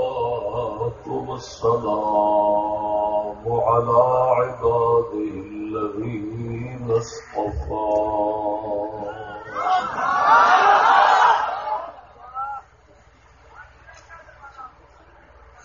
والصلاة والسلام على عباده الذين اصطفى.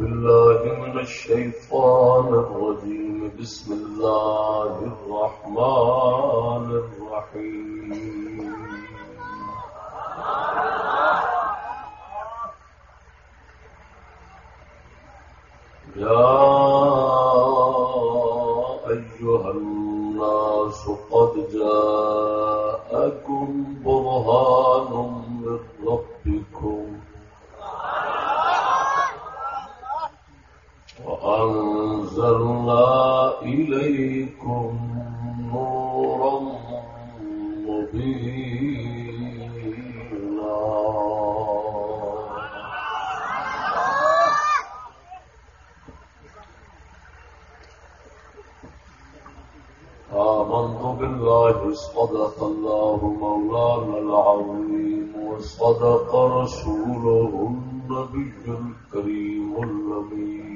بالله من الشيطان الرجيم. بسم الله الرحمن الرحيم. يا أيها الناس قد جاءت صدق الله مولانا العظيم وصدق رسوله النبي الكريم الأمين.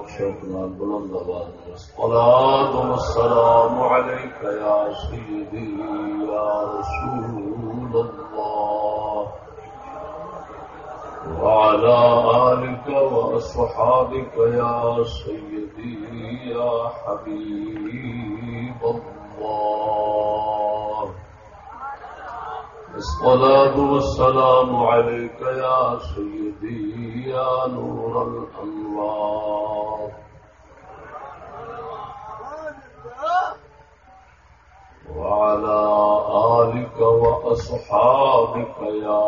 بخشتنا بلند آباد الصلاة والسلام عليك يا سيدي يا رسول الله وعلى آلك وأصحابك يا سيدي يا حبيب الله الصلاة والسلام عليك يا سيدي يا نور الأنوار. وعلى آلك وأصحابك يا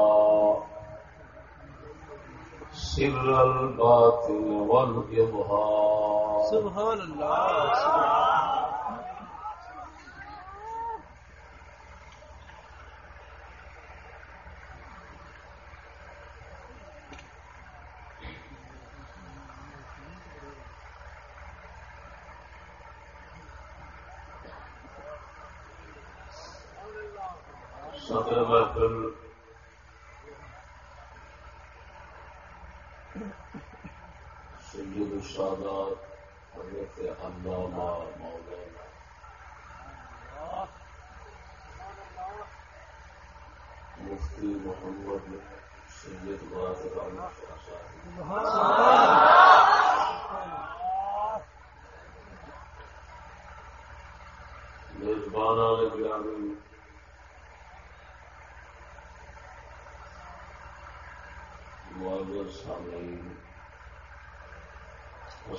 سر الباطن والإظهار. سبحان الله سبحان الله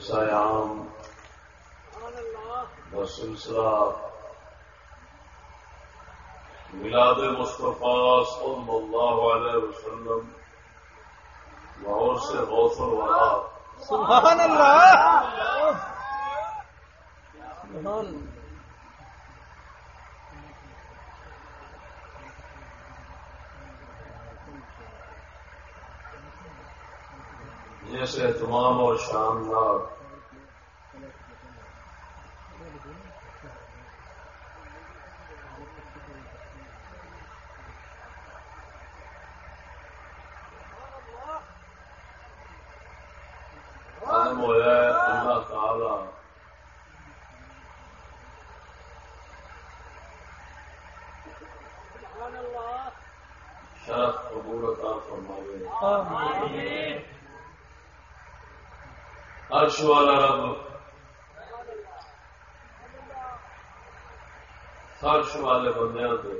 جلسہ عام سلسلہ ملاد مصطفیٰ صلی اللہ علیہ وسلم لاہور سے غوث الورا سبحان اللہ! سے اہتمام اور شاندار قدم ہوا ہے اللہ تعالی شرف قبول عطا فرماوے آمین عرش والا رب۔ فرش والے بندیاں تے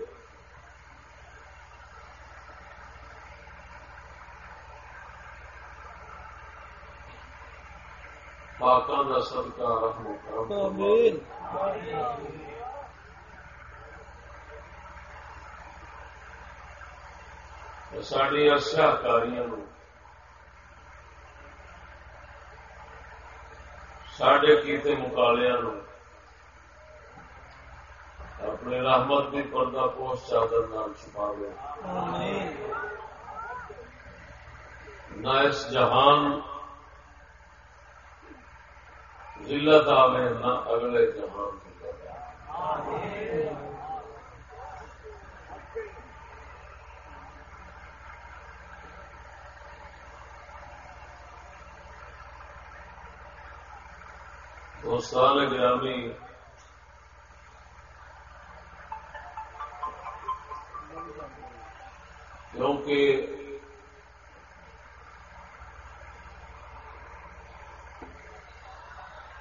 پاکاں دا صدقہ رحم و کرم۔ آمین۔ ساڈیا ساڈے سڈے کیتے مکالیا اپنے رحمت بھی پردہ پوش چادر نال چھپا گیا نہ اس جہان ذلت آوے نہ اگلے جہان ذلت آوے دوستان گرامی۔ کیونکہ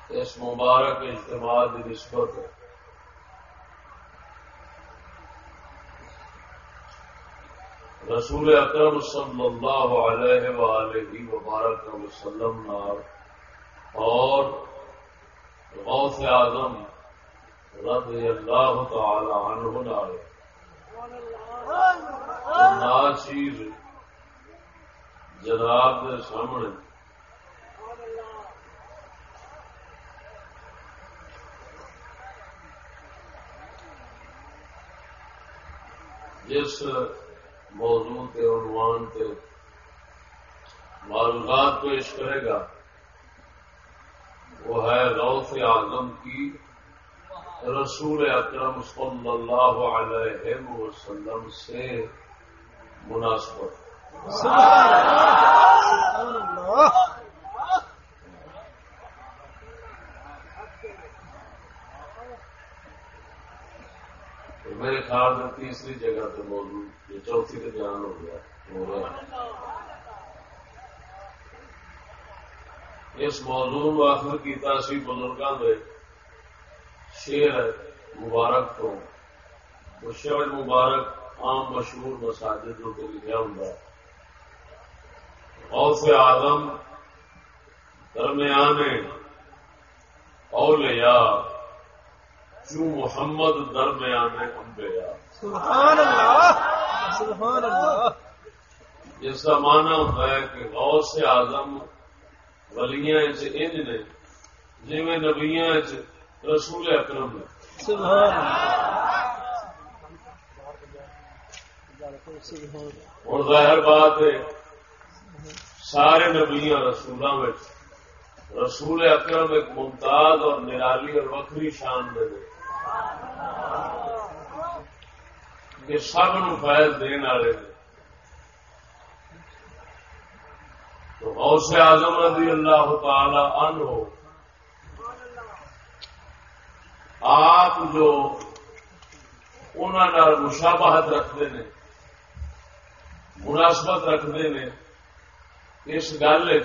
اس مبارک اجتماع کی نسبت رسول اکرم صلی اللہ علیہ وآلہ وبارک وسلم اور غوث اعظم رضی اللہ تعالی عنہ نال ناچیر جناب کے سامنے جس موضوع کے عنوان کے معلومات پیش کرے گا وہ ہے غوث اعظم کی رسول اکرم صلی اللہ علیہ وسلم سے مناسبت۔ میرے خیال میں تیسری جگہ پہ موجود یہ چوتھی کا بیان ہو گیا ہو رہا ہے اس موضوع کو آخر کیتا سی بزرگوں نے شیر مبارک تو۔ وہ شعر مبارک عام مشہور مساجد کے لکھا ہوں غوث آدم درمیان اولیاء جو محمد درمیان انبیاء۔ سبحان اللہ سبحان اللہ جس کا معنی ہوتا ہے کہ غوث آزم ولیاں انج نے جی نبیاں رسول اکرم نے۔ اور ظاہر بات ہے، سارے نبیاں رسولوں میں رسول اکرم ایک ممتاز اور نرالی اور وکری شان دے سب نو فیض دین والے نے۔ تو غوث اعظم رضی اللہ تعالی عنہ آپ جو انہوں مشابہت رکھتے ہیں، مناسبت رکھتے ہیں، اس گل یہ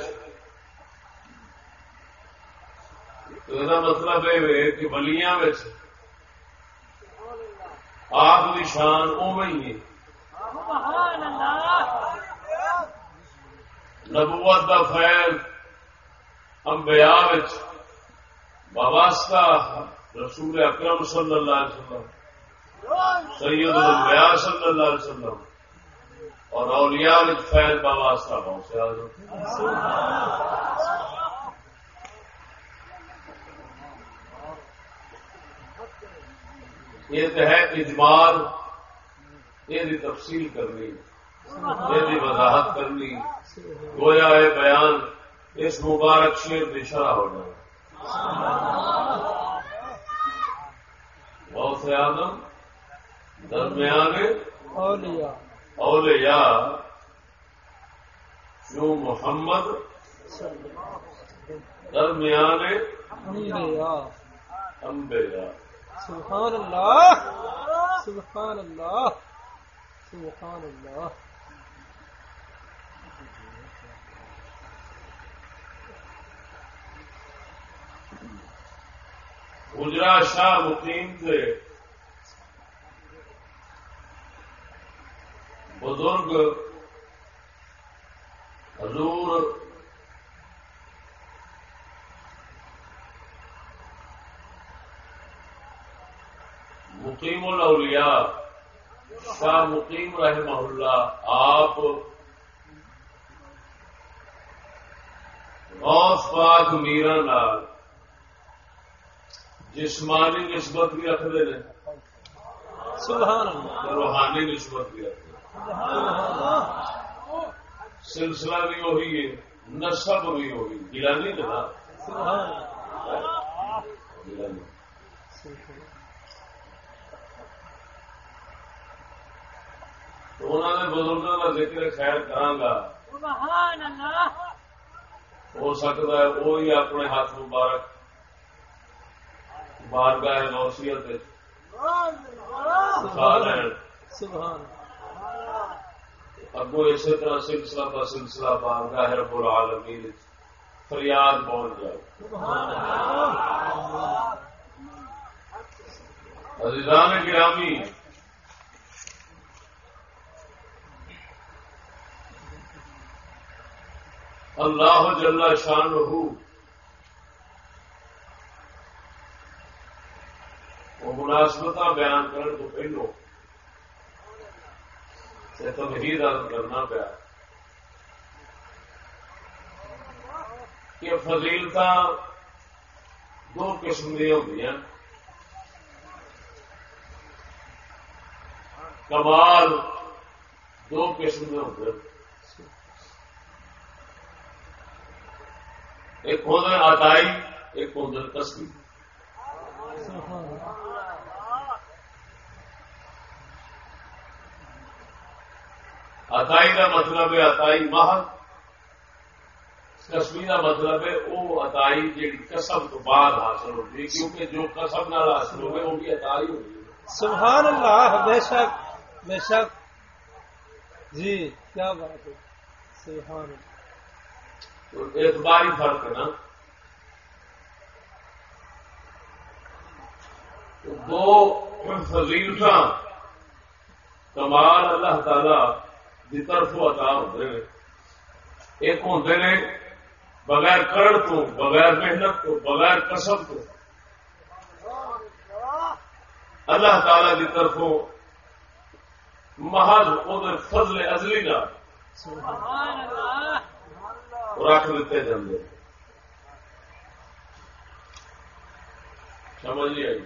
مطلب یہ کہ بلیاں آپ کی شان اوی ہے۔ نبوت کا فیض امبیا وابستہ رسول اکرم صلی اللہ علیہ وسلم، سید الانبیاء صلی اللہ علیہ وسلم، اور اولیاء فیض بابا پہنچے یہ تو ہے اجمال، یہ تفصیل کرنی۔ یہ وضاحت کرنی گویا ہے بیان اس مبارک شیر کی شرح ہو جائے۔ بہت سے آدم درمیان اولیاء۔ جو محمد درمیان انبیاء۔ سبحان اللہ۔ سبحان اللہ۔ سبحان اللہ۔ گجرا شاہ مقیم تھے بزرگ حضور مقیم الاولیاء، شاہ مقیم رحمہ اللہ، آپ غوث پاک میرا نال جسمانی نسبت بھی رکھتے ہیں سبحان اللہ۔ روحانی نسبت بھی رکھتے سلسلہ بھی وہی ہے نسب بھی وہی۔ گرانی تو انہوں نے بزرگوں کا ذکر خیر کرانگا ہو سکتا ہے وہی اپنے ہاتھ مبارک بارگاہ نوسیت اگو اسی طرح سلسلہ کا سلسلہ بارگاہ رب العالمین۔ فریاد پہنچ جائے عزیزان گرامی، اللہ جل شان رہو وہ مناسبت بیان کرنے تو پہلو تمہید عرض کرنا پیا۔ کہ فضیلت دو قسم دیا ہوتی ہیں۔ کمال دو قسم کے ہوتے ایک ہوتا ہے ایک ہوتا ہے کسبی سبحان اتائی کا مطلب ہے اتائی ماہ کسبی کا مطلب ہے وہ اتائی جی کسب تو بعد حاصل ہوتی ہے کیونکہ جو کسب نال حاصل ہوگی وہ بھی اتائی ہوگی۔ سبحان اللہ بے شک بے شک۔ جی کیا بات ہے؟ سبحان اللہ۔ تو اعتباری فرق ہے نا۔ تو دو فضیلت کمال اللہ تعالی کی طرف عطا ہوتے ہیں۔ ایک ہوتے نے بغیر کرڑ تو، بغیر محنت تو، بغیر کسب تو۔ اللہ تعالی کی طرفوں محض وہ فضل ازلی نہ رکھ دیتے جاندے سمجھ نہیں آئی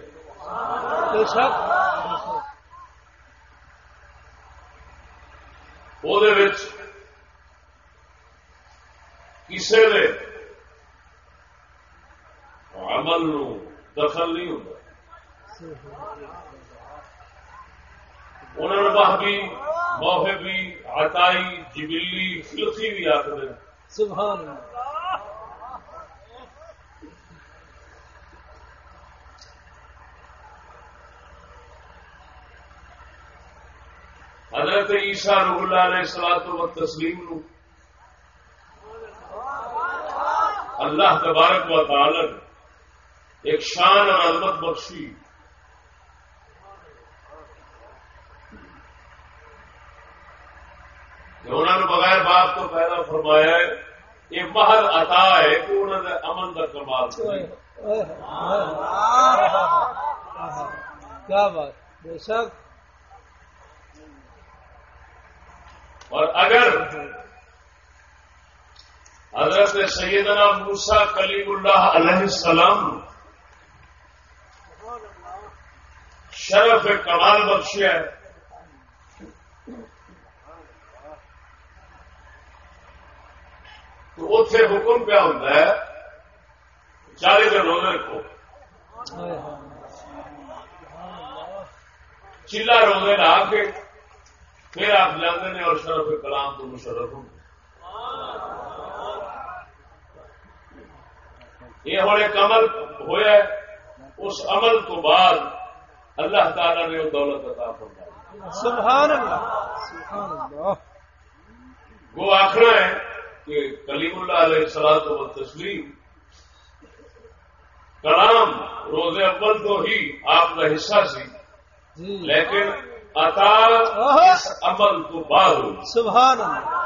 بے شک بے شک وہ کسی نے عمل نو دخل نہیں ہوتا انہوں نے بہبی موہبی عطائی جبلی فلسی بھی آخر سبحان اللہ حضرت عیسیٰ روح اللہ علیہ سلاد و تسلیم نو۔ اللہ تبارک و تعالی ایک شان اور عظمت بخشی۔ انہوں نے بغیر باپ تو پیدا فرمایا ہے یہ محل عطا ہے کہ انہوں نے امن کا کمال کیا بات بے شک۔ اور اگر حضرت سیدنا موسا کلیم اللہ علیہ السلام شرف کمال بخشیا ہے تو اتے حکم کیا ہوتا ہے؟ چالی دن روزے رکھو۔ چلا روزے لا کے پھر آپ ہیں اور شرف کلام تو مشرف ہوں۔ یہ ہوں ایک عمل ہوا اس عمل تو بعد اللہ تعالی نے وہ دولت عطا فرمائی۔ سبحان اللہ سبحان اللہ وہ آخر ہے کہ کلیم اللہ علیہ سلاد و تسلیم کلام روز اول تو ہی آپ کا حصہ سی جی۔ لیکن عطا اس عمل تو بعد ہوئی سبحان اللہ۔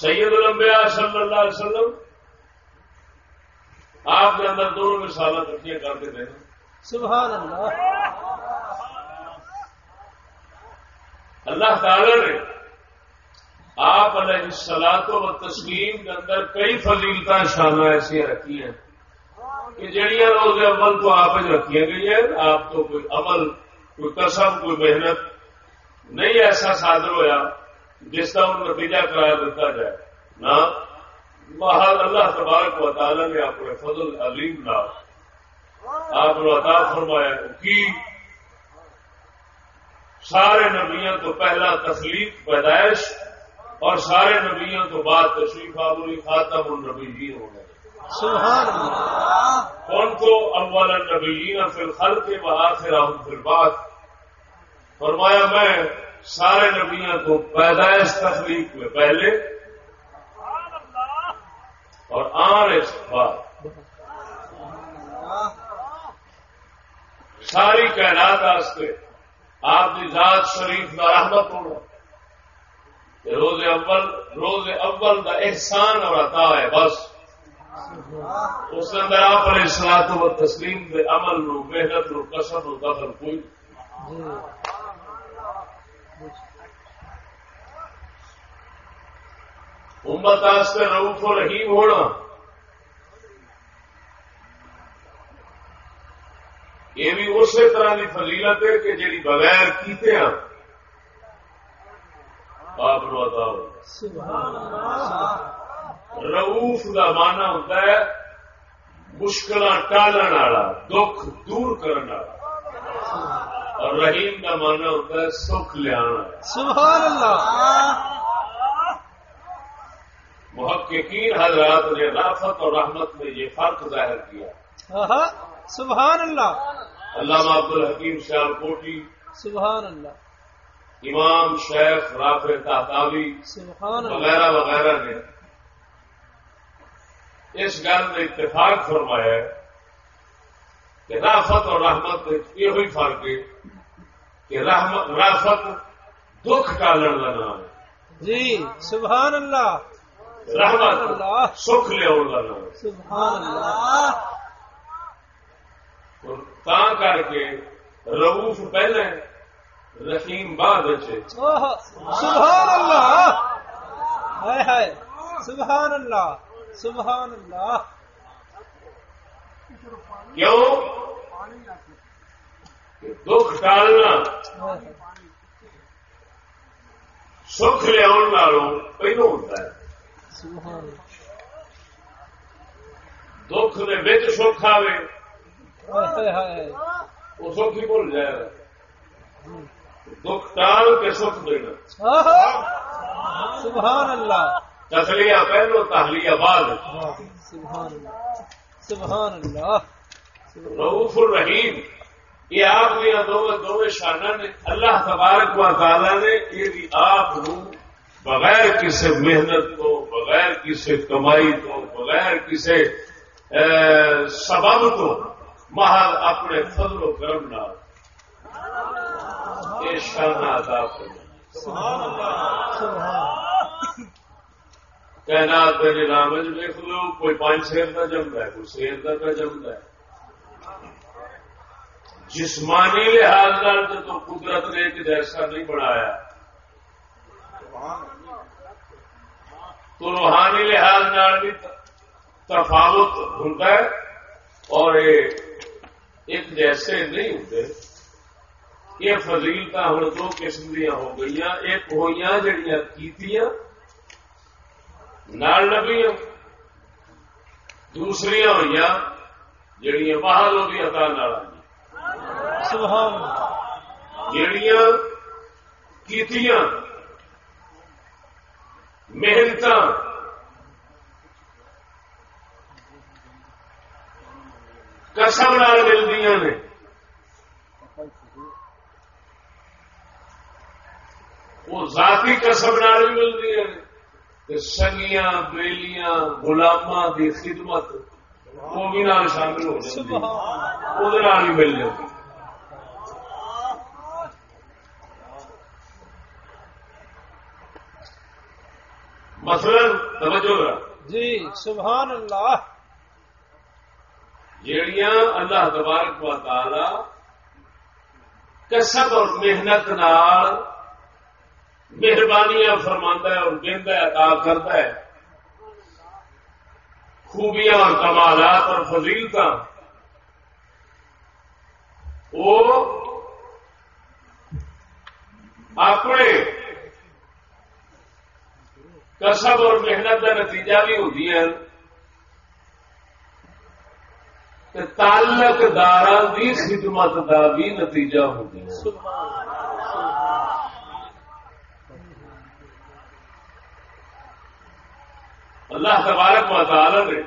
سید الانبیاء صلی اللہ علیہ وسلم آپ کے اندر دونوں مثالیں کٹیاں کرتے تھے سبحان اللہ۔ اللہ تعالی نے آپ علیہ السلاط و تسلیم کے اندر کئی فضیلت شانہ ایسی رکھی ہیں کہ جڑیاں روز عمل تو آپ رکھی گئی ہیں، آپ تو کوئی عمل، کوئی قسم، کوئی محنت نہیں ایسا صادر ہویا جس کا ان نتیجہ قرار دیتا جائے۔ نہ محل اللہ تبارک و تعالی نے اپنے فضل علیم لا آپ نے عطا فرمایا کہ سارے نبیوں تو پہلا تخلیق پیدائش اور سارے نبیوں تو بعد تشریف آبری خاتم النبیین ہو گئے۔ سبحان اللہ۔ کون کو؟ اول النبیین فی الخلق و آخرہم فی البعث۔ فرمایا میں سارے نبیوں کو پیدائش تخلیق میں پہلے اور آنے اس بعد۔ ساری کائنات واسطے آپ کی ذات شریف کا رحمت ہونا روز اول روز اول کا احسان اور عطا ہے، بس۔ اس اندر آپ نے سلاد و تسلیم کے عمل نو، محنت نو، قسم نو دخل کوئی۔ امت واسطے روف و رحیم ہونا۔ یہ بھی اسی طرح کی فضیلت ہے کہ جی بغیر کیتے ہیں آپ نو عطا ہو۔ روف کا مانا ہوتا ہے مشکل ٹالن والا دکھ دور کرنے والا۔ اور رحیم کا مانا ہوتا ہے سکھ لیا سبحان اللہ محققین حضرات نے رافت اور رحمت میں یہ فرق ظاہر کیا۔ سبحان اللہ علامہ عبد الحکیم شیال کوٹی۔ سبحان اللہ امام شیخ رافع تحتاوی وغیرہ وغیرہ نے۔ اس گل میں اتفاق فرمایا ہے کہ رافت اور رحمت یہ ہوئی فرق ہے کہ رحمت رافت دکھ کا نام ہے جی سبحان اللہ۔ رحمت اللہ۔ سکھ لیا نام سبحان اللہ۔ تا کر کے روف پہلے رحیم بعد اوہ، سبحان اللہ ہائے ہائے سبحان اللہ سبحان اللہ کیوں؟ دکھ ٹالنا۔ سکھ لیا پہلو ہوتا ہے۔ دکھ دے بچ سکھ آئے وہ سکھ ہی بھول جائے۔ دکھ ٹال کے سکھ دینا۔ آہا، سبحان اللہ۔ تخلیہ پہلو تحلیہ بعد۔ سبحان اللہ۔ سبحان اللہ۔ رعوف الرحیم۔ یہ آپ دیا دونوں دونوں شانہ نے۔ اللہ تبارک و تعالی نے یہ آپ بغیر کسی محنت تو بغیر کسی کمائی تو بغیر کسی سبب تو محل اپنے فضل و کرم نال یہ شانہ عطا کائنات نظام جی ویک لو، کوئی پانچ شیر کا جمتا ہے، کوئی شیر کا کا جمتا ہے۔ جسمانی لحاظ تو قدرت نے ایک جیسا نہیں بنایا۔ تو روحانی لحاظ بھی تفاوت ہوتا ہے اور ایک جیسے نہیں ہوتے یہ فضیلت ہوں دو قسم دیا ہو گئی ایک ہوئی جہیا کیتیاں نال دوسری ہوئی جہیا بہاد ہوگی عطا نال جہیا کیتیاں محنت کسم نال ملتی نے۔ وہ ذاتی قسم نال بھی ملتی ہیں۔ سنگیاں بیلیاں گلاما کی خدمت وہ بھی نال شامل ہو جاتی وہ مل جاتی۔ مثلا توجہ جی سبحان اللہ۔ جیڑیاں اللہ تبارک و تعالی کسب اور محنت نال مہربانیاں فرما ہے اور ہے عطا کرتا ہے۔ خوبیاں اور کمالات اور فضیلت وہ اپنے کسب اور محنت کا نتیجہ بھی ہوتی ہے تعلق دار کی خدمت کا بھی نتیجہ ہوتی ہے۔ اللہ تبارک و تعالی نے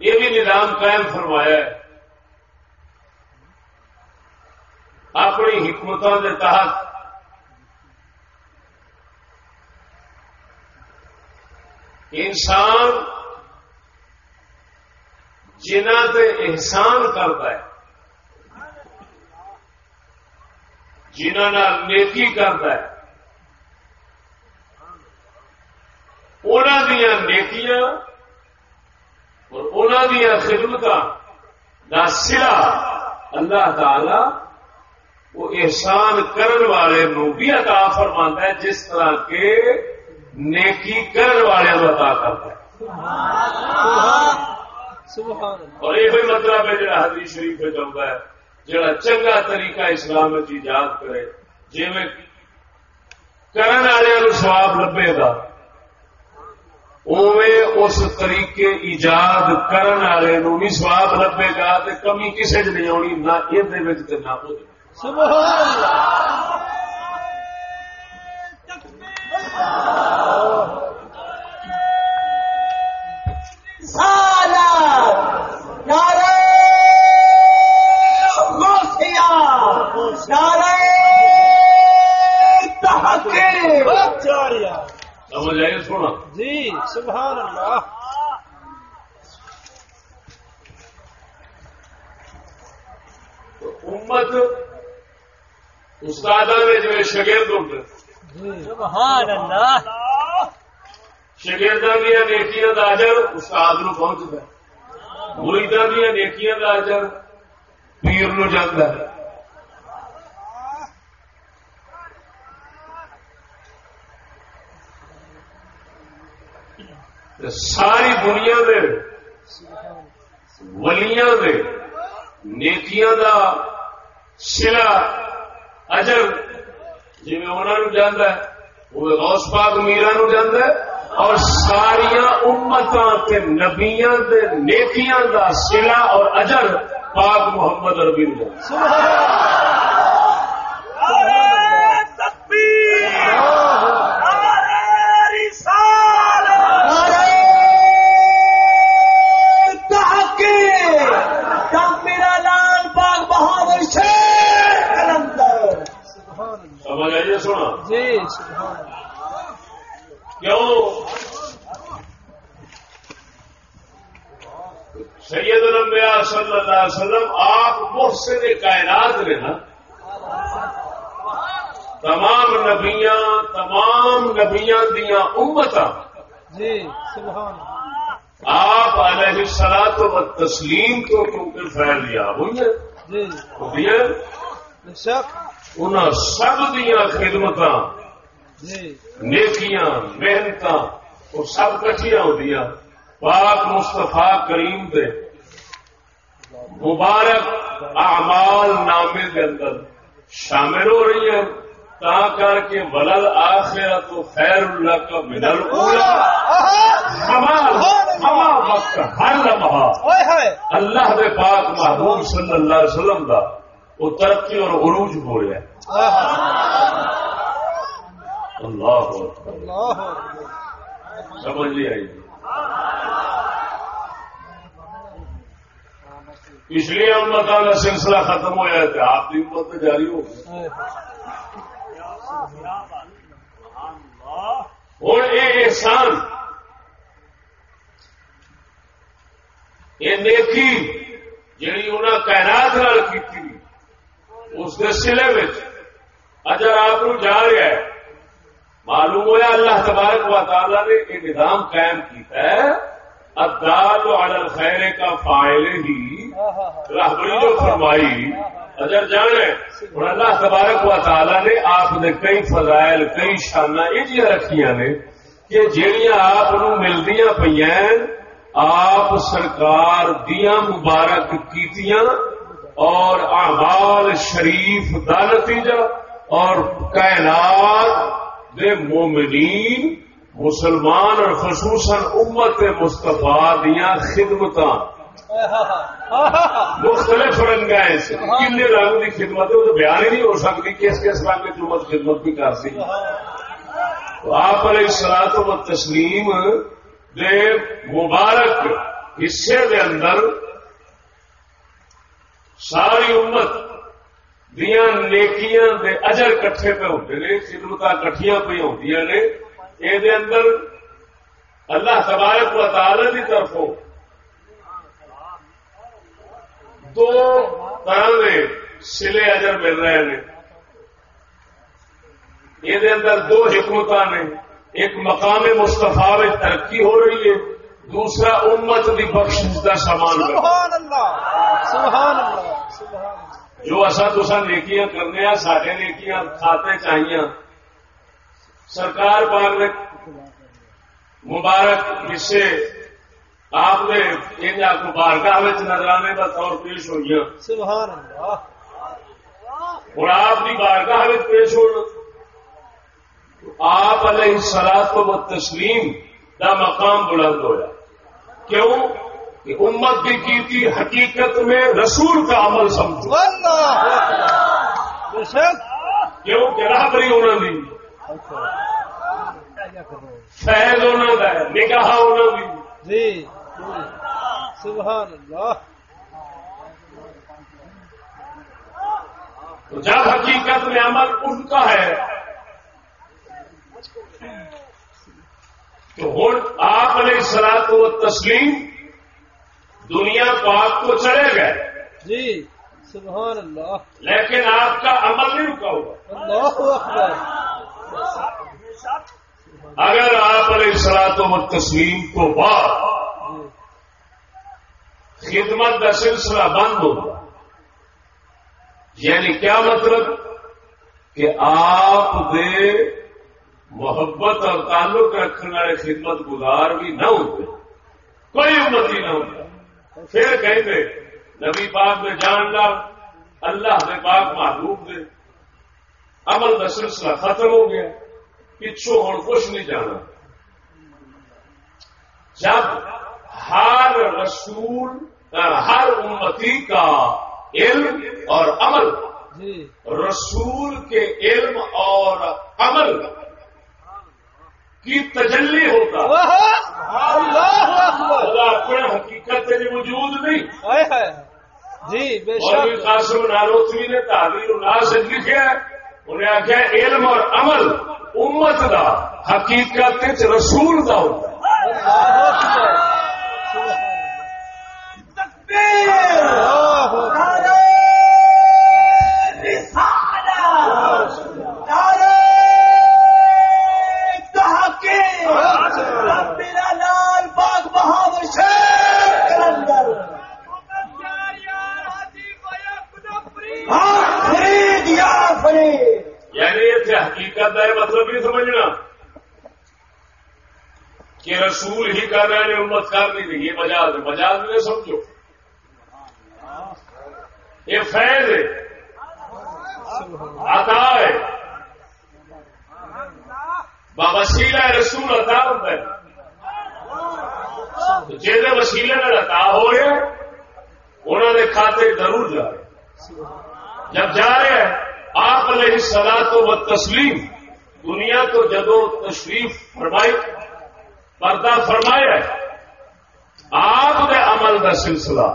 یہ بھی نظام قائم فرمایا ہے۔ اپنی حکمتوں کے تحت انسان جنہ تے احسان کرتا ہے، جنہ نیکی کرتا ہے انہوں دیا نیکیاں اور انہوں دیا خدمت کا سرا اللہ تعالی وہ احسان کرن والے نو بھی عطا فرما ہے جس طرح کے نیکی کرن والے عطا کرتا ہے۔ اور یہ بھی مطلب ہے جڑا حدیث شریف میں چلتا ہے جڑا چنگا طریقہ اسلام ایجاد کرے جی کرن والے سواب لبے گا۔ اس طریقے ایجاد کرن والے بھی سواب لبے گا کمی کسی چ نہیں آنی نہ یہ نہ سونا جی سبحان اللہ۔ امت استاد جو شگرد ہوتے سبحان اللہ۔ شگردوں دیا نیکیاں کا اجر استاد نو پہنچتا مریداں دیا نیکیاں کا اجر پیر نو جانا ساری دنیا دے ولیاں دے نیکیاں دا سلا، اجر جی انہوں جانا ہے وہ غوث پاک میرا نو جانا ہے، اور ساریا امتاں تے نبیاں دے نیکیاں دا سلا اور اجر پاک محمد ربی نو جانا سید صلی اللہ علیہ وسلم آپ محسن کائنات نے نا تمام نبیاں تمام نبیاں دیا امت جی آپ علیہ سلاد و تسلیم تو کیونکہ پھیل لیا ہوئی جی۔ بے شک۔ ان سب دیا خدمت جی۔ نیکیاں محنت وہ سب کٹیاں ہوتی پاک مستفا کریم دے مبارک اعمال نامے کے اندر شامل ہو رہی ہیں تا کر کے ولل آخر تو خیر اللہ کا منل ہما وقت ہر لمحہ۔ اللہ دے پاک محبوب صلی اللہ علیہ وسلم دا وہ ترقی اور عروج ہے اللہ سمجھ لیا پچھلی امت کا سلسلہ ختم ہوا تھا آپ کی امت جاری ہو ہوں یہ احسان۔ یہ نیکی جی انہیں کائنات کی اس کے سلے میں اجر آپ جا رہا ہے۔ معلوم ہوا اللہ تبارک و تعالی نے یہ نظام قائم کیتا ہے۔ ادال علی الخیر کا فائل ہی راہبری جو فرمائی اگر جانے ہوں اللہ تبارک و تعالی نے آپ نے کئی فضائل، کئی شانہ یہ رکھیاں نے کہ جہیا آپ ملدی پہ آپ سرکار دیا مبارک کیتیاں اور احبال شریف دا نتیجہ اور کائنات دے مومنین مسلمان اور خصوصاً امت مستفا دیا خدمت مختلف رنگ کن رنگ کی خدمت ہے؟ وہ تو بیان ہی نہیں ہو سکتی کس کس رنگ کی امت خدمت بھی کر سکتی تو آپ علیہ سلاد و تسلیم دے مبارک حصے دے اندر ساری امت دیا نیکیاں دے اجر کٹھے پہ ہوتے ہیں خدمت کٹھیاں پہ ہوتی نے یہ اندر اللہ تبارک و تعالی کی طرف دو طرح کے سلے اجر مل رہے ہیں۔ یہ اندر دو حکمت نے۔ ایک مقام مستفا میں ترقی ہو رہی ہے۔ دوسرا امت کی بخش کا سامان۔ جو اصا تو نیکیاں کرنے سارے نیکیاں کھاتے چاہیے سرکار پاک نے مبارک حصے آپ نے ان مبارکہ نظرانے کا طور پیش ہوئی ہوں آپ کی بارگاہ پیش ہو۔ آپ علیہ سلاد تو تسلیم کا مقام بلند ہوا کیوں؟ کہ امت کی کیتی حقیقت میں رسول کا عمل سمجھو۔ کیوں؟ کہ راہ بری ہونا نہیں فیض ہونا ہے نگاہ ہونا بھی جی۔ سبحان اللہ تو جب حقیقت میں عمل ان کا ہے۔ تو ہوں آپ علیہ سلاد کو تسلیم دنیا پاک کو چلے گئے۔ جی سبحان اللہ لیکن آپ کا عمل نہیں رکا ہوا۔ اللہ اکبر۔ اگر آپ علیہ سلاد و تسلیم کو بعد خدمت کا سلسلہ بند ہوگا یعنی کیا مطلب؟ کہ آپ دے محبت اور تعلق رکھنے والے خدمت گزار بھی نہ ہوتے، کوئی امتی نہ ہوتا۔ پھر کہیں گے نبی پاک میں جان لا، اللہ نے پاک محبوب دے، عمل کا سلسلہ ختم ہو گیا۔ پچھو ہوں کچھ نہیں جانا۔ جب ہر رسول ہر امتی کا علم اور عمل جی۔ رسول کے علم اور عمل کی تجلی ہوتا۔ اپنے حقیقت موجود نہیں۔ جی بے قاسم ناروتوی نے تعبیر الناس لکھا ہے انہیں آخیا علم اور عمل۔ امت دا حقیقت رسول دا ہوتا ہے۔ یعنی اتنے حقیقت ہے مطلب نہیں سمجھنا کہ رسول ہی کر رہے ہیں امت کر نہیں رہی یہ مجاز ہے۔ مجاز نہیں سمجھو۔ یہ فیض ہے۔ عطا ہے۔ وسیلہ رسول عطا ہوتا ہے۔ جہاں وسیلے میں عطا ہو رہے انہوں نے کھاتے ضرور جا رہے۔ جب جا رہے ہیں آپ علیہ سلا تو وہ تسلیم دنیا تو جدو تشریف فرمائی، پردہ فرمایا آپ کے عمل کا سلسلہ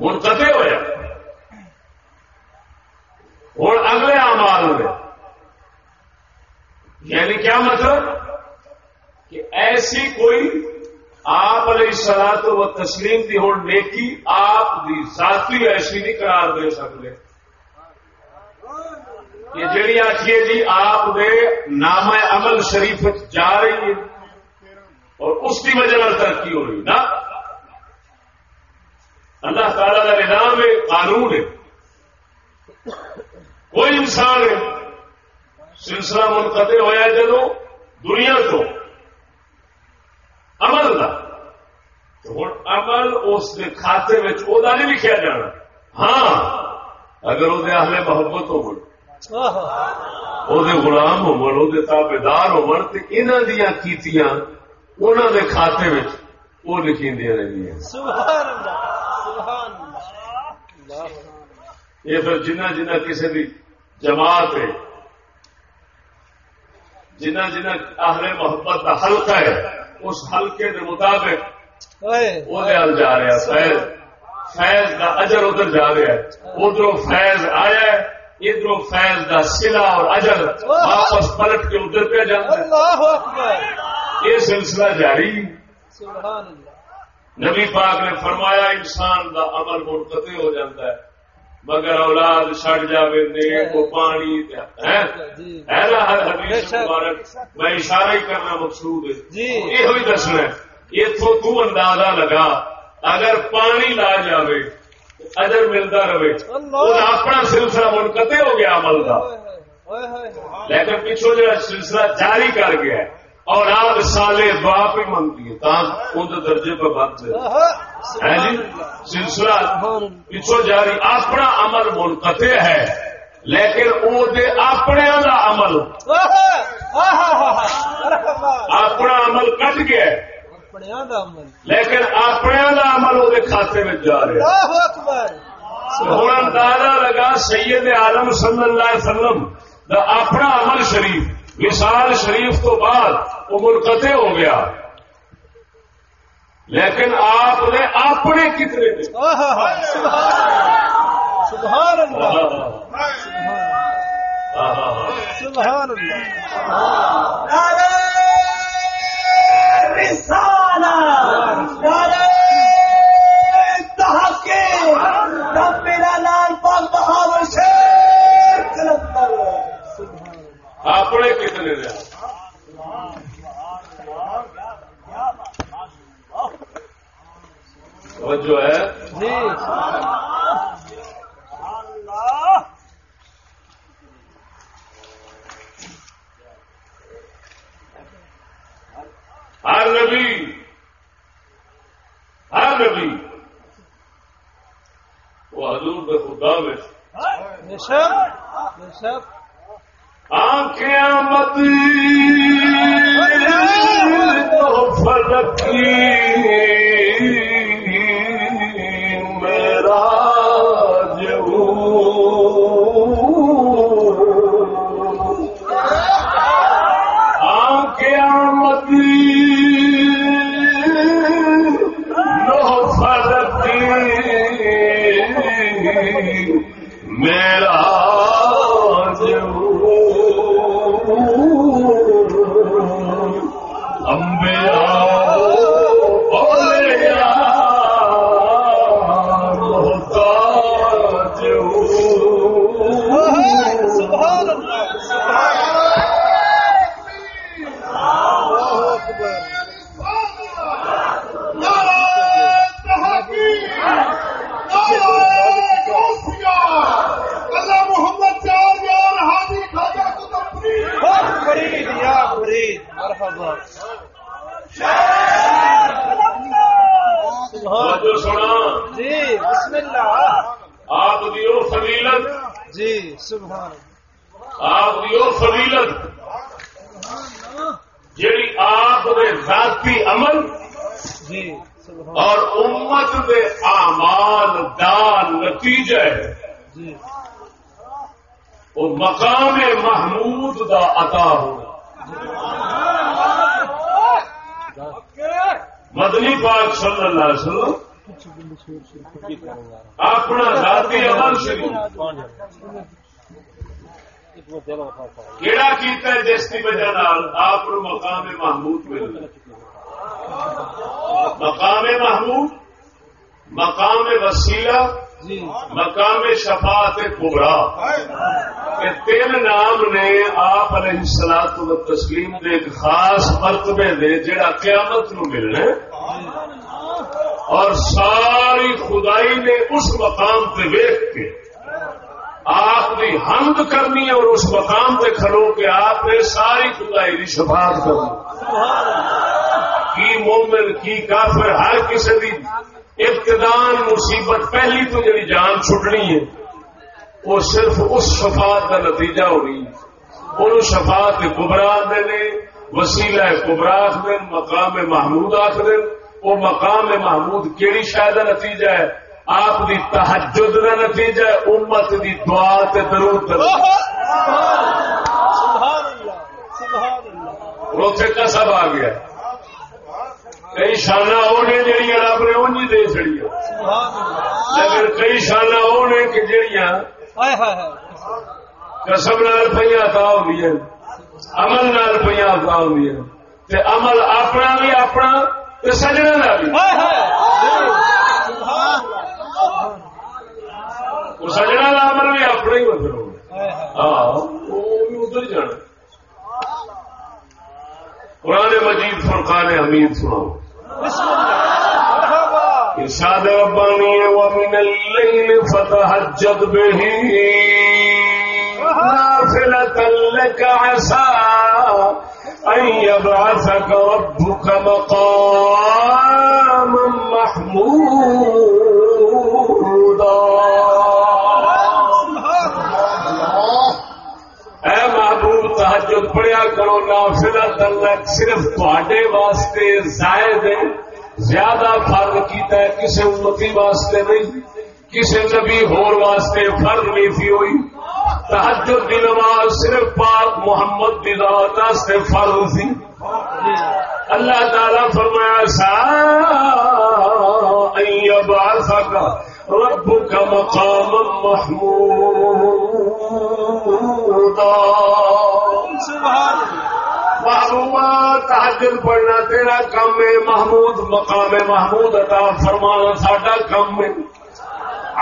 منقطع ہوا ہوں اگلے امال میں یعنی کیا مطلب؟ کہ ایسی کوئی آپ علیہ سلا تو وہ تسلیم کی ہوں نیکی آپ دی ذاتی ایسی نہیں قرار دے سکتے۔ کہ جڑی آخیے جی آپ دے نام عمل شریف جا رہی ہے اور اس کی وجہ ترقی ہو رہی نا؟ اللہ تعالی کا نظام ہے، قانون ہے۔ کوئی انسان ہے، سلسلہ منقطع ہوا جدو دنیا تو عمل کا ہوں عمل اس کھاتے میں وہ نہیں لکھا جانا۔ ہاں اگر وہ اہل محبت ہو غلام ہو تابے دار ہو کیتیاں انہوں دے کھاتے میں وہ لکھی دیا رہی یہ پھر جنہ جنہ کسی بھی جماعت ہے جنہ جنہ اہل محبت کا حلقہ ہے اس حلقے کے مطابق وہ جا رہا فیض فیض کا اجر ادھر جا رہا ہے۔ ادھر فیض آیا ہے ادھر فیض کا سلا اور اجر واپس پلٹ کے ادھر پہ جاتا ہے۔ یہ سلسلہ جاری۔ نبی پاک نے فرمایا انسان کا عمل منقطع ہو جاتا ہے مگر اولاد چڑ جائے نیک کو پانی مبارک؟ میں اشارہ ہی کرنا مقصود ہے۔ یہ دسنا اتو تو اندازہ لگا اگر پانی لا جاوے اجر ملتا رہے۔ اپنا سلسلہ منقطع ہو گیا عمل کا۔ لیکن پچھو جا سلسلہ جاری کر گیا ہے۔ اور آپ سالے باپ ہی منگتی ہے درجے پہ بات جی؟ سلسلہ پچھو جاری اپنا عمل منقطع ہے۔ لیکن وہ اپنے کا عمل۔ اپنا عمل کٹ گیا لیکن اپنے عمل وہ کھاتے میں جا رہا ہوں اندازہ لگا سید عالم صلی اللہ علیہ وسلم دا اپنا عمل شریف مثال شریف تو بعد وہ منقطع ہو گیا۔ لیکن آپ نے اپنے کتنے سبحان اللہ۔ سبحان اللہ۔ میرا صرف اس شفاعت کا نتیجہ ہونی ان شفاعت گبراہ نے وسیلہ گبرا آخر مقام محمود آخر۔ وہ مقام محمود کیڑی شاید کا نتیجہ ہے؟ آپ دی تحجد کا نتیجہ ہے امت دی دعا تے درود اتنے کسب آ گیا۔ کئی شانہ وہ نے جہیا رب نے انجی دے چڑی سبحان اللہ۔ لیکن کئی شانہ وہ نے کہ جہیا قسم نال پہ عطا ہوئی عمل نال پہ عطا ہوئی تے عمل اپنا بھی اپنا تے سجنا بھی وہ سجنا عمل بھی اپنا ہی مطلب ہوگا ہاں وہ بھی ادھر جانا۔ قرآن مجید فرقان حمید سناؤ۔ بسم اللہ۔ مرحبا ارشاد ربانی ومن الليل فتهجد به نافلة لك عسى أن يبعثك ربك مقاما محمودا. اے محبوب، تحجد پڑھیا کرو نافلہ تلک صرف تھوڑے واسطے زائد ہے زیادہ فرض کیتا ہے کسی امتی واسطے نہیں کسی نبی ہور واسطے فرض نہیں تھی ہوئی۔ تحجد دی نماز صرف پاک محمد دی ذات واسطے فرض تھی اللہ تعالی فرمایا، سا ان يبعثك ربك مقاما محمودا۔ سبحان اللہ۔ محبوبہ تحجد پڑھنا تیرا کم ہے، محمود، مقام محمود عطا فرمانا، ساڈا کم ہے۔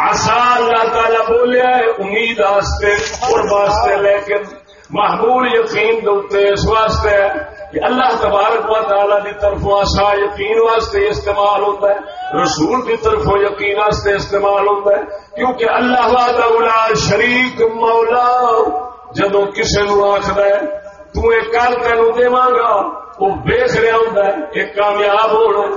آسا اللہ تعالی بولیا ہے، امید واسطے اور واسطے لیکن محمول یقین دوتے اس واسطے ہے کہ اللہ تبارک و تعالی کی طرف آسا یقین واسطے استعمال ہوتا ہے، رسول کی طرف یقین واسطے استعمال ہوتا ہے، کیونکہ اللہ لا شریک مولا جدو کسی نو آخر ہے تو یہ کر تین داں گا، وہ ویخ رہا ہوں ایک کامیاب ہونا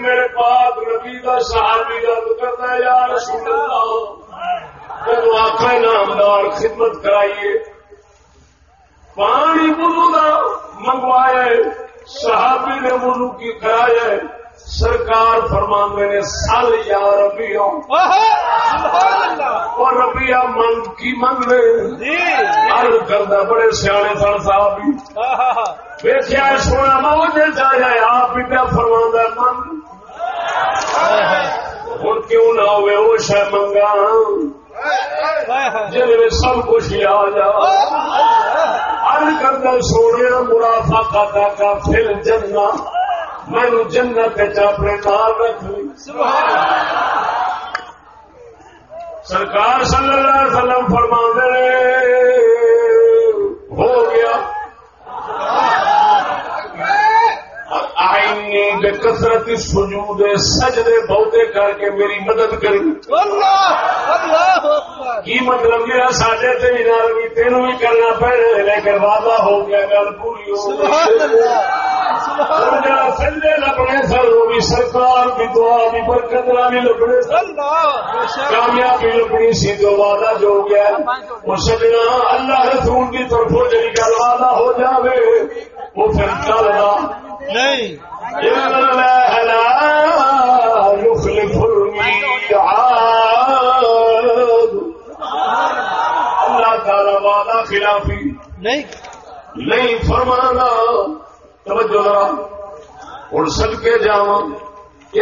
میرے پاک نبی کا صحابی کا کرتا ہے یار رسول اللہ جب آخر نامدار، خدمت کرائیے۔ پانی بلو کا منگوایا صحابی نے بلو کی کرایا سرکار فرمانے نے سال یا اللہ۔ اور ربیہ من کی من رہے جی۔ عرض کرتا بڑے سیانے سن صاحب بھی۔ ویسیا سونا مجھے چاہیے آپ بھی پیا فرما من ہوں کیوں نہ ہوئے وہ شہ منگا؟ جی سب کچھ آ جا۔ ارد کرتا سونے مرافا کا پھر جننا مینو جنت اپنے نال رکھ لی۔ سرکار صلی اللہ علیہ وسلم فرما ہو کے کثرت سجود سجدے بہتے کر کے میری مدد کری۔ کی مطلب میرا ساڈے تے بھی تینوں بھی کرنا پڑے لیکن وعدہ ہو گیا گل پوری ہو اور سجدے لبنے سر وہ بھی سرکار بھی دعا بھی برکت بھی لبنے کامیابی لبنی سی تو وعدہ جو گیا سجنا اللہ رسول کی طرف جی گل وعدہ ہو جاوے وہ پھر چلنا نہیں۔ إن لا يخلف الميعاد اللہ تعالی وعدہ خلافی نہیں۔ نہیں فرمانا۔ توجہ ذرا۔ ہوں سد کے جا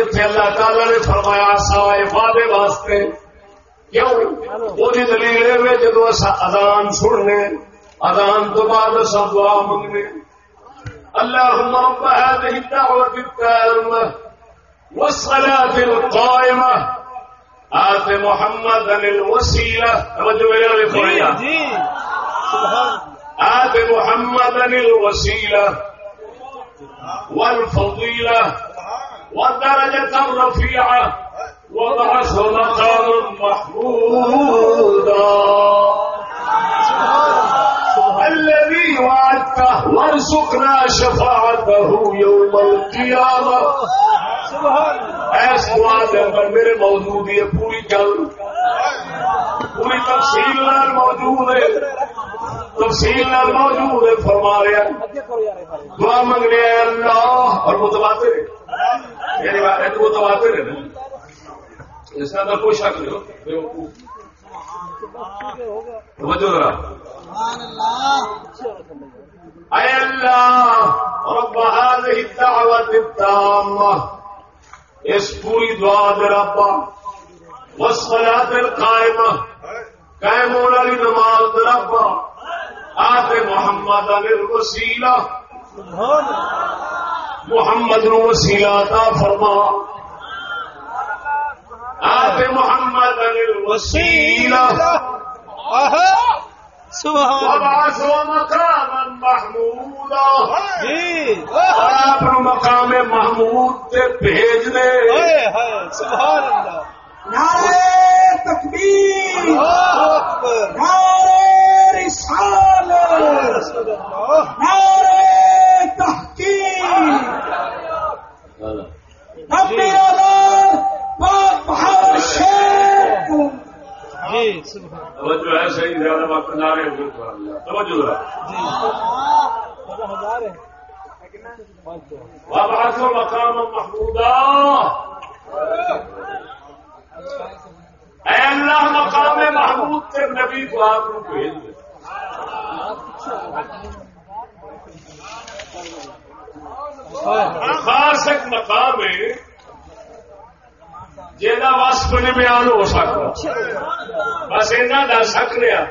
اتنے اللہ تعالی نے فرمایا سوائے وعدے واسطے۔ کیوں؟ وہ دلیل ہے جدو اصا ادان سننے ادان تو بعد اصا دعا منگنے۔ اللهم رب هذه الدعوة التامة والصلاة القائمة. آت محمدا الوسيلة. توجه إلى جی الإخوانية جی. سبحان آت محمدا الوسيلة والفضيلة والدرجة الرفيعة وضعه مقاما محمودا. الذي وعدته وارزقنا شفاعته يوم القيامة۔ سبحان اللہ۔ ایس دعا دے اندر میرے موجود ہے پوری گل پوری تفصیل نال موجود ہے۔ تفصیل نال موجود ہے فرما رہا ہے دعا منگ رہے ہیں اللہ اور متواتر ہے یعنی بات ہے تو متواتر ہے نا اس کا کوئی شک نہیں توجہ ذرا۔ اے اللہ رب هذه الدعوة التامة. اس پوری دعا دے ربا والصلاة القائمة. قائم والی نماز دے ربا آت محمد علی الوسیلہ سبحان محمد نو وسیلہ عطا فرما. آت محمد علی الوسیلہ محمودا۔ جی۔ مقام محمود سے بھیج دے۔ ہائے ہائے سبحان اللہ۔ نعرہ تکبیر۔ اللہ اکبر۔ نعرہ رسالت۔ رسول اللہ۔ نعرہ تحقیق۔ پاک جی سبحان توجہ ہے صحیح زیادہ وقت نہ رہے توجہ جی۔ ہزار ہے محمودا اے اللہ مقام محمود کے نبی کو آپ کو بھیج دے۔ خاص ایک مقام ہے۔ جہاں واسپ نہیں بیان ہو سکتا۔ بس اینا دس سک رہا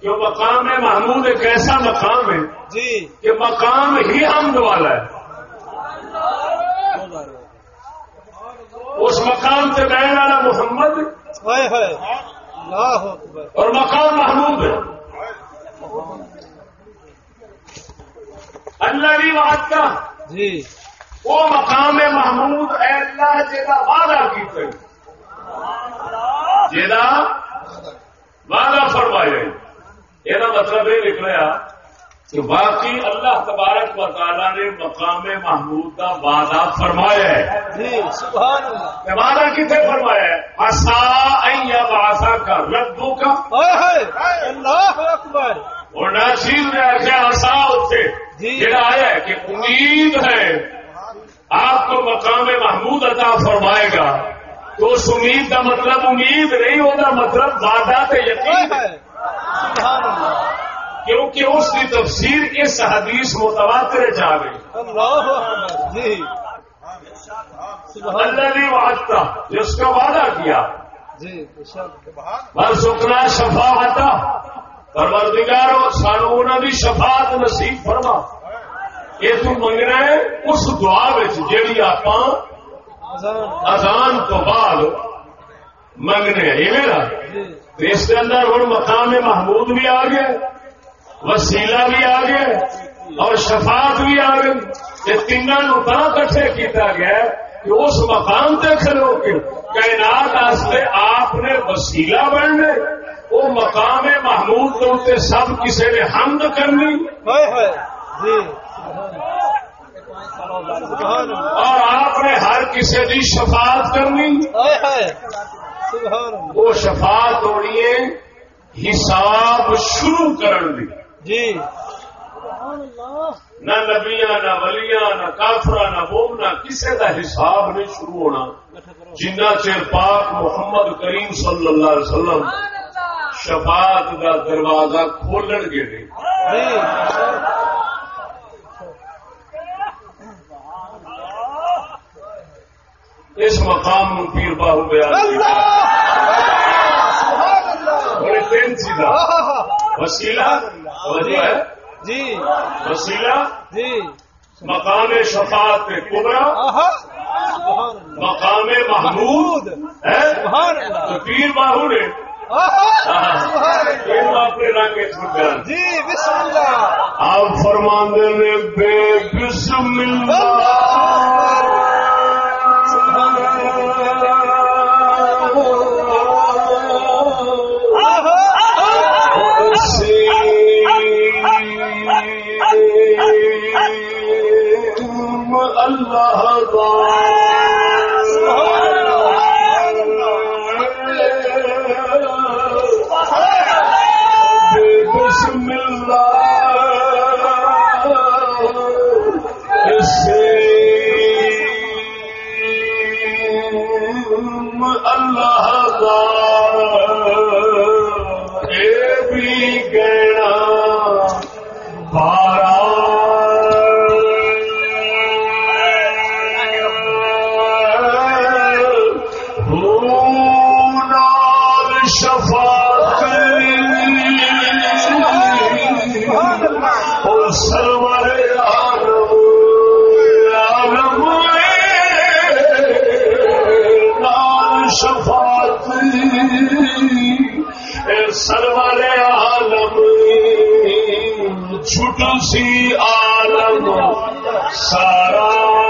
کہ مقام محمود ایک ایسا مقام ہے جی۔ کہ مقام ہی حمد والا ہے۔ اس مقام سے بہن والا محمد۔ اور مقام محمود۔ ہے اللہ بھی بات کا جی۔ وہ مقام محمود اے اللہ جا وعدہ کی جا وعدہ فرمایا یہ مطلب یہ نکلا کہ باقی اللہ تبارک و تعالیٰ نے مقام محمود کا وعدہ فرمایا ہے۔ جی سبحان اللہ کہ وعدہ کتنے فرمایا ہے؟ آسا یا باسا کا ردو کا اللہ اکبر۔ اور ناچیز نے آخیا اتنے جی۔ جڑا آیا ہے کہ امید ہے۔ آپ کو مقام محمود عطا فرمائے گا۔ تو اس امید کا مطلب امید نہیں ہوتا مطلب وعدہ تے یقین۔ ہے کیونکہ اس کی تفسیر اس حدیث متواتر جا گئی اللہ جی۔ اللہ نے وعدہ جس کا وعدہ کیا۔ جی بر سکنا شفا آتا پروردگارو سانو انہوں کی شفاعت نصیب فرما۔ یہ تو منگنا ہے اس دعا جیڑی آپ اذان اذان تو بعد منگنے ہیں یہ جی۔ اس کے اندر ہوں مقام محمود بھی آ گیا وسیلہ بھی آ گیا اور شفاعت بھی آ گئی۔ یہ تینوں تا کٹھے کیتا گیا کہ اس مقام تے کھلو کے کائنات واسطے آپ نے وسیلہ بننے وہ مقام محمود کے اتنے سب کسی نے حمد کرنی۔ جی اور آپ نے ہر کسی کی شفاعت کرنی۔ وہ شفاعت ہونی ہے حساب شروع کرن دی۔ جی۔ نہ نبیاں نہ ولیاں نہ کافرا نہ مومنا کسی کا حساب نہیں شروع ہونا۔ جنہ چر پاک محمد کریم صلی اللہ علیہ وسلم شفاعت کا دروازہ کھولن گے نہیں جی اس مقام نو پیر باہو بیان بڑے تین سیدھا۔ وسیلہ ہے۔ جی۔ وسیلہ جی۔ مقام شفاعت کبرا۔ مقام محمود تو پیر باہو نے۔ اپنے رنگ۔ جی بسم اللہ۔ آپ فرماندے نے بے بسم اللہ۔ اللہ سرور عالم سرور چھٹ سی عالم سارا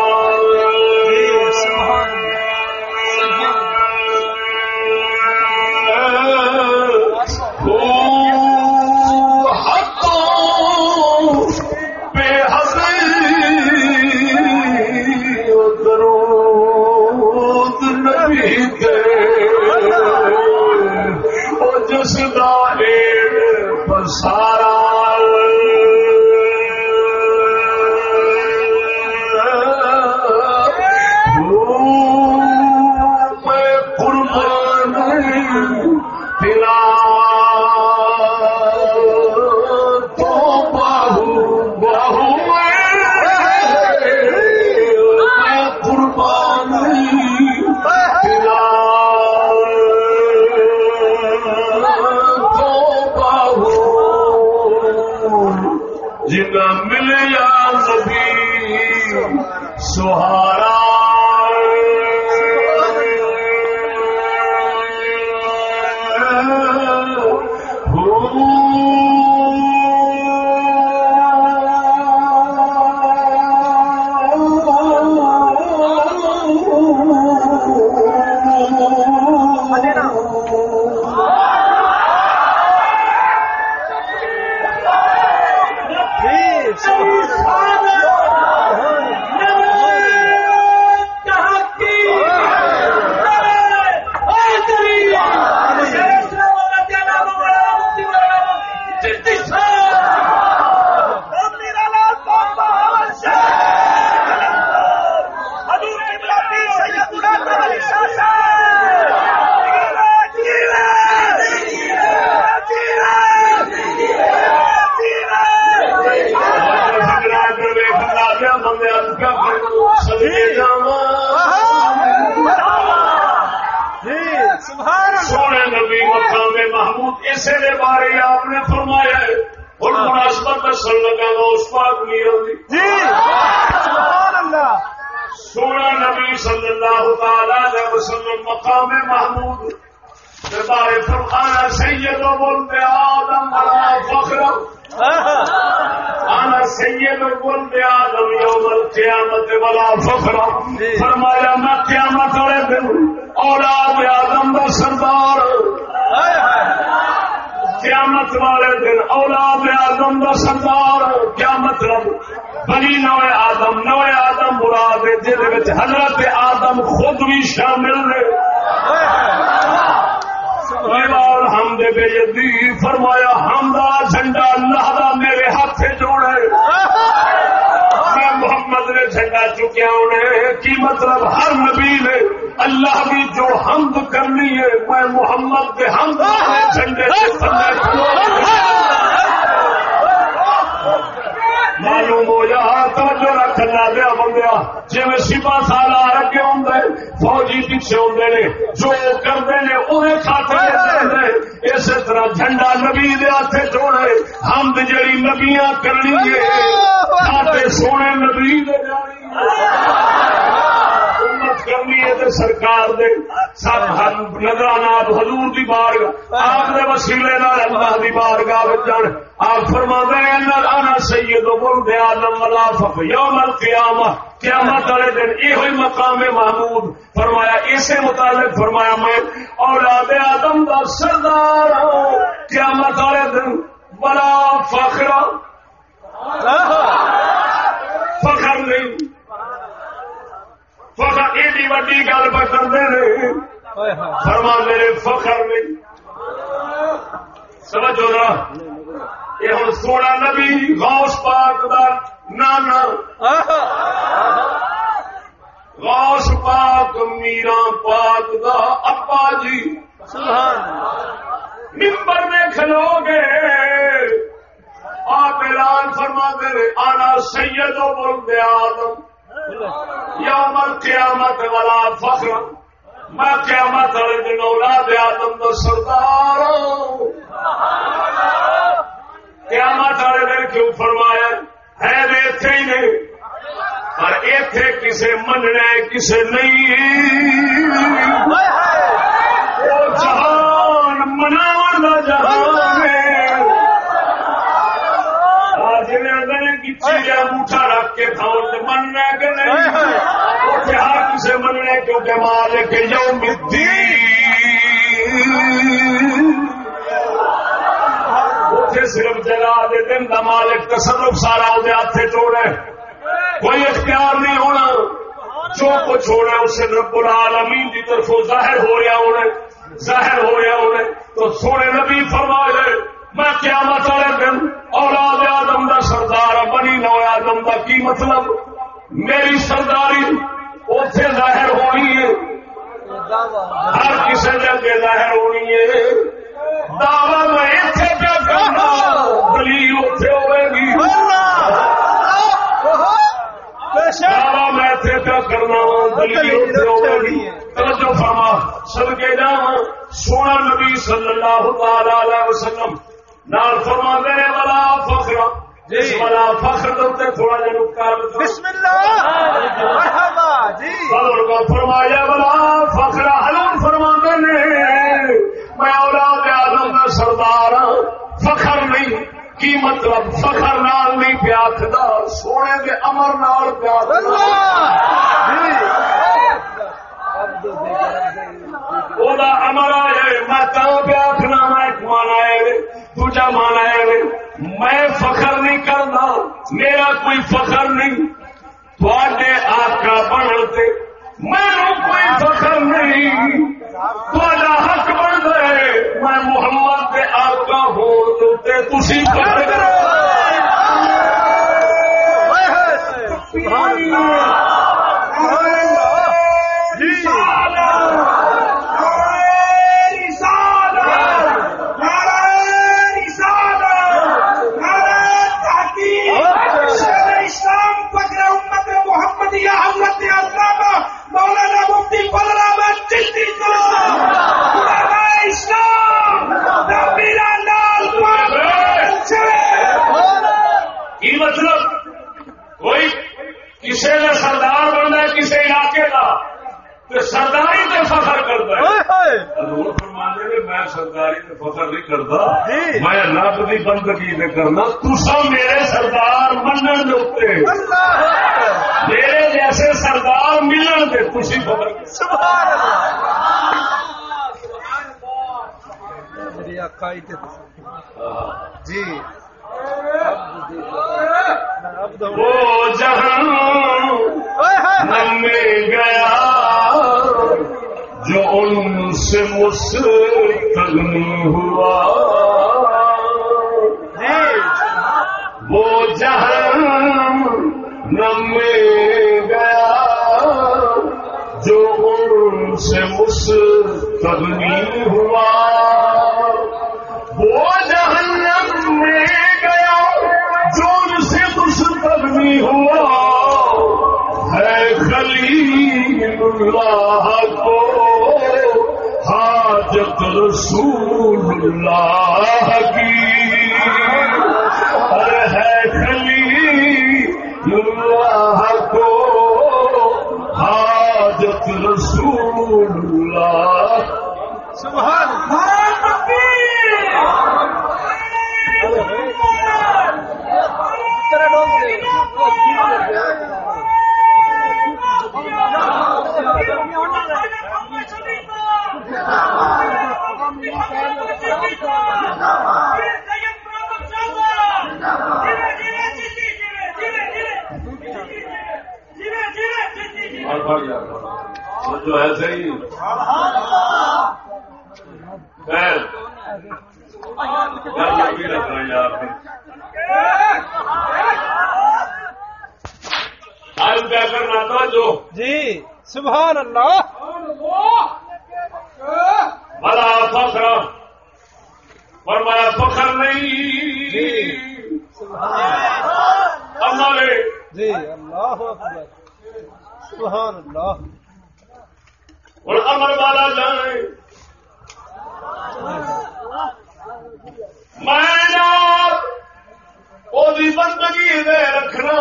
انہیں کی مطلب ہر نبی نے اللہ کی جو حمد کرنی ہے میں محمد کے حمد جھنڈے معلوم ہو جا توجہ رکھنا دیا بندیا جی میں سپا سال اگے ہوں فوجی پیچھے ہوں جو کرتے ہیں انہیں کھاتے اسی طرح جھنڈا نبی دے ہاتھ چوڑے ہم جی نبیاں کرنی ہے کھاتے سونے نبی دے جانی کرنی ہے تو سرکار دے سب نظرانات حضور دی بار آپ دے وسیلے نال اللہ دی بار گاہ جان۔ آپ فرما دے انا سید بول دے آدم ولا فق یوم القیامہ قیامت والے دن یہ مقام محمود فرمایا، اسے متعلق فرمایا میں، اولاد آدم دا سردار۔ ہوں قیامت والے دن بلا فخر۔ فخر نہیں۔ ایڈی وڈی گل پہ کرتے فرما میرے فخر نہیں سمجھو نا یہ ہوں سونا نبی غوث پاک دا نانا غوث پاک میرا پاک دا ابا جی ممبر میں کھلو گے آپ اعلان فرما دے آنا سیدو بول دے آدم یوم القیامت والا فخر میں قیامت والے دن اولاد آدم دا سردار قیامت والے دن کیوں فرمایا ہے؟ اتے ہی نہیں پر اتے کسے مننا کسے نہیں۔ وہ جہان منا جہان انگوٹھا رکھ کے کھاؤ مننا کہ نہیں۔ مننے کیونکہ مالک یوم الدین۔ صرف جلا دے دن کا مالک تصرف سارا وہ ہاتھ چوڑے کوئی اختیار نہیں ہونا۔ جو کچھ ہونا اسے رب العالمین کی طرف ظاہر ہو رہا ہونا ظاہر ہو رہا ہونا تو سونے نبی فرما جائے میں قیامت والے دن اولاد آدم دا سردار بنی نو آدم دا کی مطلب؟ میری سرداری اتے ظاہر ہونی ہے۔ ہر کسی جگہ ظاہر ہونی ہے۔ دعوی میں اتنے پہ کرنا دلیل اتے ہوئے گی۔ دعوی میں اتنے پہ کرنا دلیل اتے ہوئے گی۔ توجہ فرما سب کے جاؤ سونا نبی صلی اللہ تعالی علیہ وسلم۔ نال فرما دے والا فخر۔ جس والا فخر دے تھوڑا جا نکتا بسم اللہ۔ مرحبا جی۔ کا فرمایا والا فخر۔ حلال فرما دے میں اولاد آدم کا سردار فخر نہیں کی مطلب؟ فخر نال نہیں پیاکھدا سونے دے امر نال پیاکھدا۔ امر آئے میں پیاکھنا میں مانا ہے۔ دوجا مانا ہے میں فخر نہیں کرنا میرا کوئی فخر نہیں۔ تھوڑے آقا بنتے میں کوئی فخر نہیں۔ تھوڑا حق بن رہے میں محمد کے آقا ہو تھی فخر کرو۔ میں فخر نہیں کرتا جی۔ میں رب بندگی نے کرنا۔ تسا میرے سردار منن دے اللہ اکبر۔ میرے جیسے سردار ملن دے خوشی فخر کرو۔ سبحان اللہ۔ میری اکائی تے۔ جی۔ وہ جہاں میں گیا جو ان سے مستغنی ہوا۔ وہ جہاں میں گیا۔ جو ان سے مستغنی ہوا۔ وہ جہنم میں گیا، جو ان سے مستغنی ہوا۔ ہے خلیل اللہ کو۔ حاجت رسول اللہ کی۔ ارے ہے خلی اللہ کو حاجت رسول اللہ۔ سبحان اللہ تیرے ڈول دے اور بڑھ جاتا وہ جو ہے صحیح خیر کیا کرنا تھا جو جی سبحان اللہ۔ بڑا فخر فرمایا فخر نہیں۔ جی اللہ اکبر۔ سبحان اللہ۔ امر والا جانے میں وہی بندگی دے رکھنا۔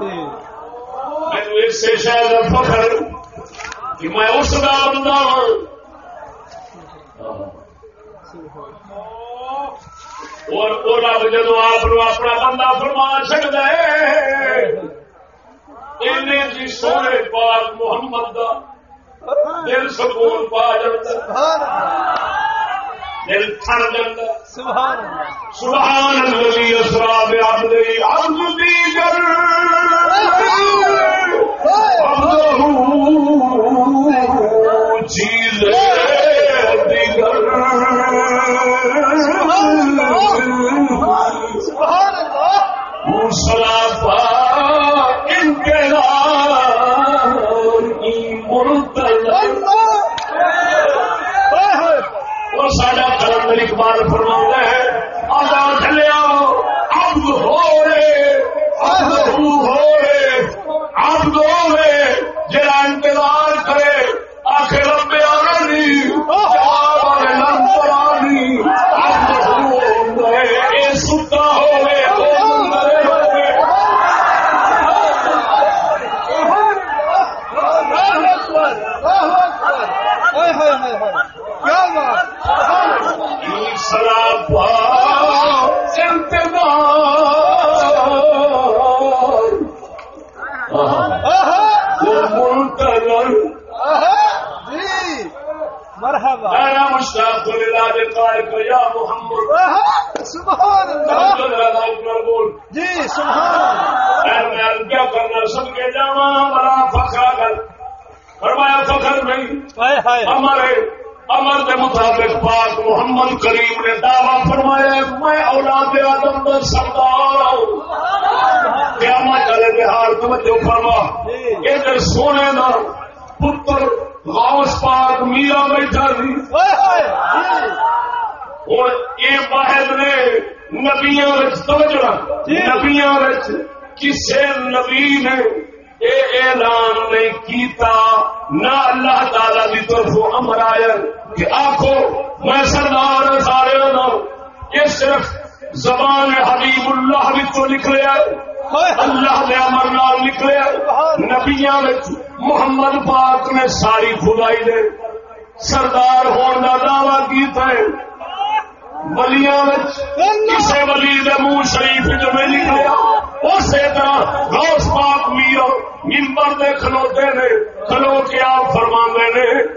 جی۔ مینو اس سے شاید فخر کہ میں اس کا بندہ ہوں اور وہ رب جدو آپ اپنا بندہ فرما سکتا ہے جی سونے پاک محمد دا دل سکون پا جاتا دل تھر جاتا سبحان اللہ سبحان الذي اسرا بعبده عبد عبده مرحبا۔ انا مشتاق کو یا محمد۔ سبحان اللہ۔ بول جی سبحان اللہ۔ کیا کرنا سب کے بڑا فخر فرمایا فخر نہیں۔ ہائے ہائے۔ ہمارے امر کے مطابق پاک محمد کریم نے دعویٰ فرمایا میں اولاد آدم کا سردار ہوں۔ قیامت والے بہار توجہ فرما۔ ادھر سونے دا پتر غوث پاک میرا بیٹھا سی۔ اور یہ واحد نے نبیاں وچ توجہ جی۔ نبیاں وچ کسے نبی نے اے اعلان نہیں کیتا نہ اللہ تعالی دی طرف امر آیا کہ آخو میں سردار ہوں سارے یہ صرف زبان حبیب اللہ تو نکلیا ہائے۔ اللہ دے امر نال نکلیا نبیاں وچ محمد پاک نے ساری خدائی دے سردار ہونے کا دعوی کیتا ہے۔ کسی ولی منہ شریف جو میں نکلیا۔ اسی طرح غوث پاک میو ممبر دے کھلوتے نے کھلو کے آپ فرما نے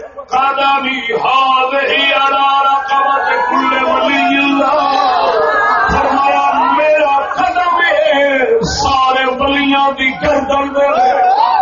کل ولی اللہ۔ دنیا ولیاں دی گردن دے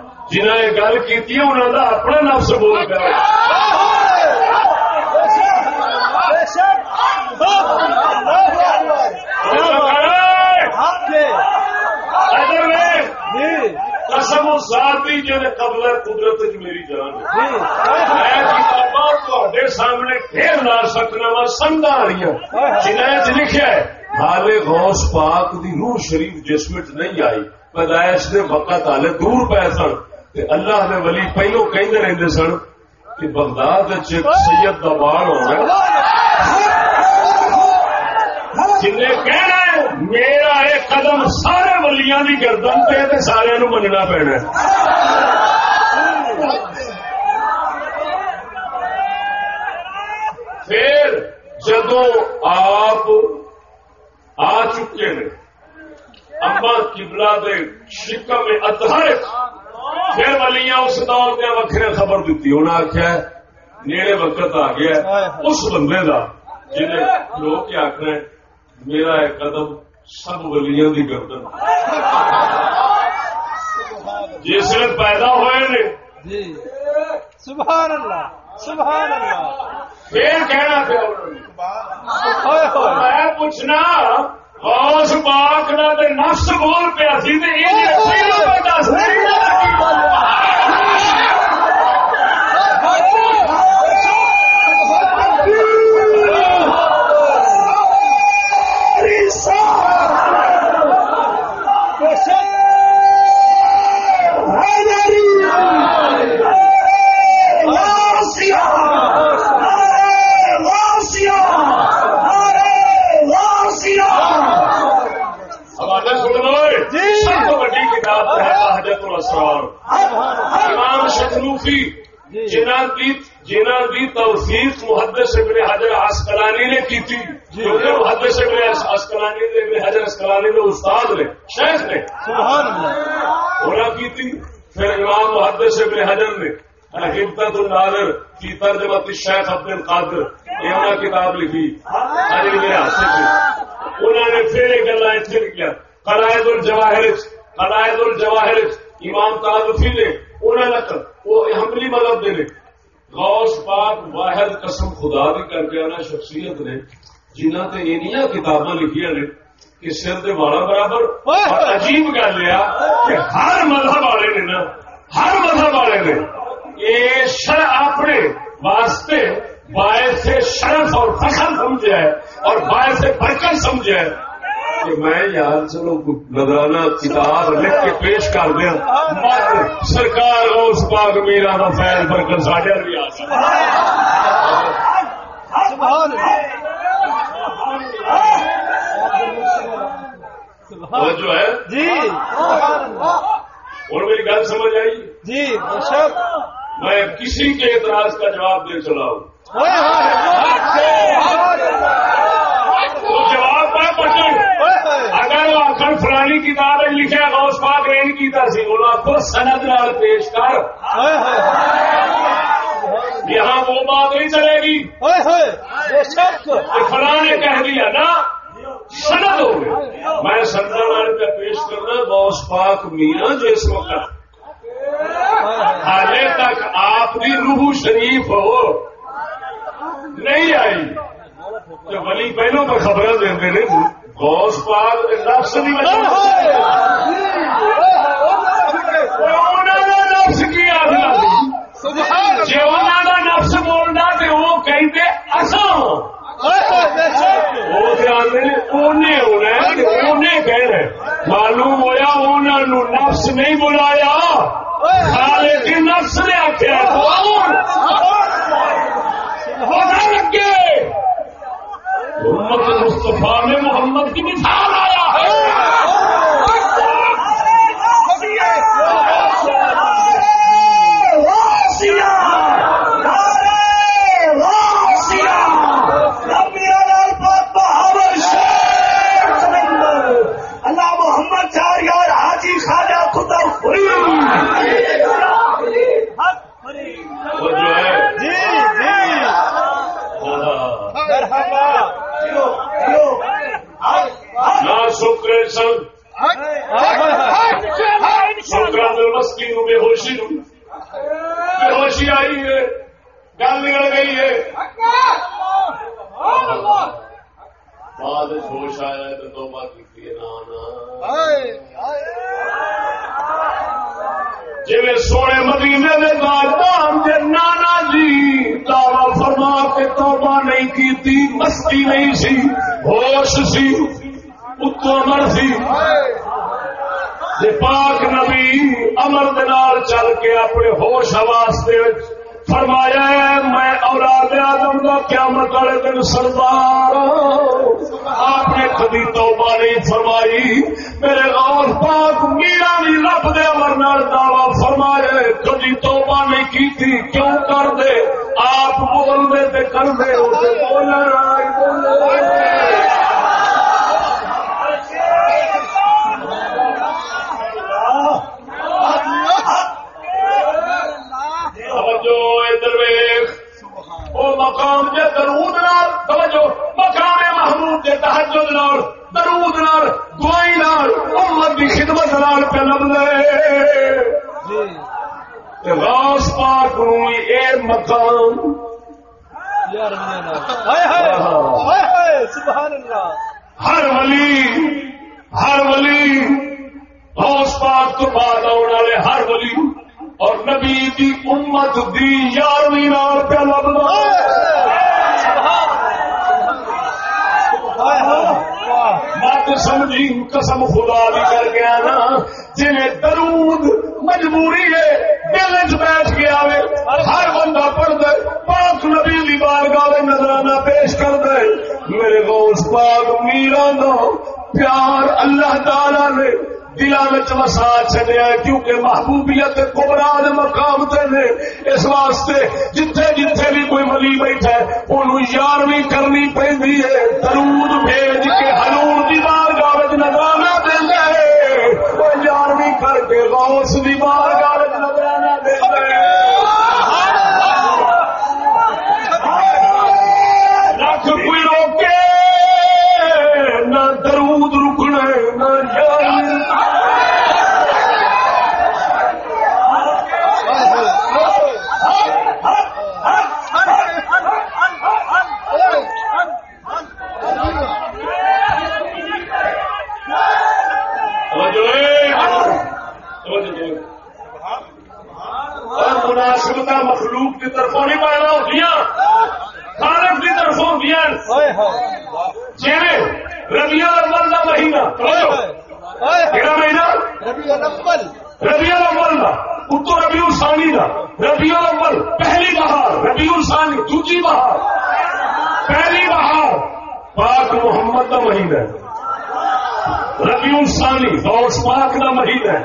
نہ جنہیں گل کی انہوں کا اپنا نفس بول پیا قسم ذاتی جن قبل قدرت میری جان میں سامنے پھر لا سکنا وا سنگا رہی جنہیں لکھا ہے، حالے غوث پاک دی روح شریف جسم نہیں آئی، پیدائش نے وقت آلے دور پے سن۔ اللہ نے ولی پہلو کہیں رہتے سن کہ بغداد سید کا بال ہونا جن کہنا میرا ایک قدم سارے ولیاں کی گردن پہ سارے نو مننا پینا پھر جدو آپ آ چکے ہیں، اما کبلا دے شکم ادھر پھر ولیاں اس دور پہ وکر خبر دیتی انہیں آخیا نیڑے وقت آ گیا اس بندے کا جنہیں لوگ آخر میرا ایک قدم سب ولیاں دی گردن جس پیدا ہوئے نے۔ جی۔ سبحان اللہ سبحان اللہ پھر کہنا پیا میں پوچھنا غوث پاک نہ نفس بول پیا سی دس امام شخلوفی جنہ کی جنہ کی توفیق محدث ابن حجر اسکلانی نے کی تھی۔ کیونکہ محدث ابن اسکلانی نے ابن حجر اسکلانی نے استاد نے شیخ نے۔ انہوں کی تھی۔ پھر امام محدث ابن حجر نے حکمت الناظر کی ترجمت الشیخ عبد القادر یہ کتاب لکھی۔ میرے ہاتھ سے انہوں نے پھر ایک گلا اتنے کیا۔ قلائد الجواہر قلائد الجواہر امام تعلقی نے انہیں نقل وہ حملی مذہب دے غوث پاک واحد قسم خدا بھی کر کے آنا شخصیت نے جنہ تے اینیاں کتاباں لکھیا نے کہ سر دے والا برابر اور عجیب گل یہ کہ ہر مذہب والے نے نا ہر مذہب والے نے یہ شر اپنے واسطے باعث شرف اور فخر سمجھا ہے اور باعث برکت سمجھا ہے۔ کہ میں یار چلو نظرانہ کتاب لکھ کے پیش کر دیا۔ سرکار اس پاک میرا فیل برکت ساڈے بھی آ جو ہے؟ جی۔ اور میری گل سمجھ آئی؟ جی میں کسی کے اعتراض کا جواب دے چلا ہوں۔ اگر آخر فلانی کتاب لکھا غوث پاک نہیں کیتا سی، وہ آپ کو سند نال پیش کر۔ یہاں وہ بات نہیں چلے گی۔ ہائے فلاں نے کہہ دیا نا، سند ہو گئی۔ میں سندر والے پہ پیش کرنا بوس پاک میاں جس وقت حالے تک آپ کی روح شریف ہو۔ نہیں آئی۔ تو ولی پہلو پر خبر دیں نے۔ بوس پاک نفس کی وجہ نفس کی سبحان جی انہوں کا نفس بولنا ہائے بے شک وہ آدھے اونے ہونا کہنا معلوم ہوا انہوں نے نفس نہیں بلایا۔ نفس نے آخیا ہونا لگے۔ محمد مصطفیٰ میں محمد کی مثال آیا ہے اللہ محمد چار یار حاجی خواجہ خدا وہ جو ہے جی جی مرحبا نہ سن۔ ہائے ہائے شکر نو بے ہوشی بے ہوشی آئی ہے۔ گل نکل گئی ہے۔ بعد ہوش آیا تو توبہ کی ہے جی سونے مدینے دے دار جے نانا جی دعوی فرما کے توبہ نہیں کی تھی مستی نہیں سی، ہوش سی۔ اتو امر سی پاک نبی امر دنال چل کے اپنے ہوش حواس فرمایا میں اولاد آدم کا قیامت والے دن سردار آپ نے کبھی توبہ نہیں فرمائی میرے غوث پاک میرا بھی رب دے امر نال دعوی فرمایا کبھی توبہ نہیں کی تھی کیوں کر دے آپ بول دے تے کر دے بولنا آئی بولنا توجہ ادھر ویخ وہ مقام جے درود نال توجہ مقام محمود جے تہجد نال درود نال دعائی نال امت دی خدمت نال پہ جی تے غوث پاک نو اے مقام۔ یار ہائے ہائے ہائے ہائے سبحان اللہ۔ ہر ولی ہر ولی غوث پاک تو بعد آنے والے ہر ولی۔ اور نبی دی امت دی یارویں نال پہ مت سمجھی قسم خدا بھی کر گیا نا جی درود مجبوری ہے دل چ بیٹھ کے آوے ہر بندہ پڑھ دے پاک نبی دی بارگاہ میں نظرانہ پیش کر دے۔ میرے غوث پاک میرا نو پیار اللہ تعالی نے دلان میں وسا چلیا کیونکہ محبوبیت کبرا مقام تے نے۔ اس واسطے جتھے جتھے بھی کوئی ولی بیٹھا ہے انہوں یارویں کرنی پہنتی ہے۔ درود بھیج کے ہلور دی بار وچ نظارہ دینا ہے۔ وہ یارویں کر کے غوث دی بار وچ نظارہ دینا ہے لکھ کوئی روکے نہ درود رکنا نہ یارویں مناسبت مخلوق کی طرفوں نہیں پیدا ہوتی خالق کی طرفوں ہوتی جی ربیع الاول کا مہینہ کہڑا مہینہ؟ ربیع الاول۔ ربیع الاول کا اتو ربیع الثانی کا ربیع الاول پہلی بہار ربیع الثانی دوسری بہار۔ پہلی بہار پاک محمد کا مہینہ ہے۔ ربیع الثانی غوث پاک کا مہینہ ہے۔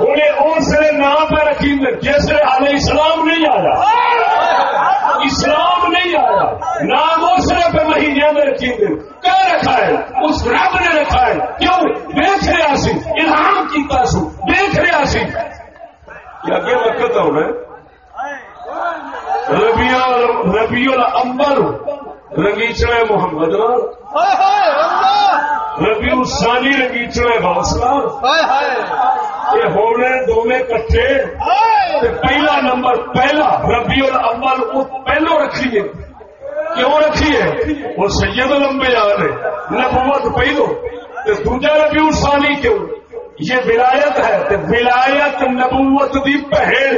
انہیں اس نے نام پہ رکھی جیسے علیہ السلام نہیں آیا۔ اسلام نہیں آیا۔ نام اس نے پہ مہینے میں رکھی کیا رکھا ہے؟ اس رب نے رکھا ہے۔ کیوں؟ دیکھ رہا سی الہام کیتا سو دیکھ رہا سی اگے وقت ہونا ہے۔ ربیع ربیع رنگیچڑے محمد اللہ! ربیع الثانی رنگیچڑے ہائے ہائے۔ یہ ہونے دونوں کٹھے۔ تے پہلا نمبر پہلا ربیع الاول وہ پہلو رکھیے کیوں رکھیے وہ سید لمبے یاد ہے نبوت پہلو۔ دوجا ربیع الثانی کیوں؟ یہ ولایت ہے۔ تے ولایت نبوت دی پہل۔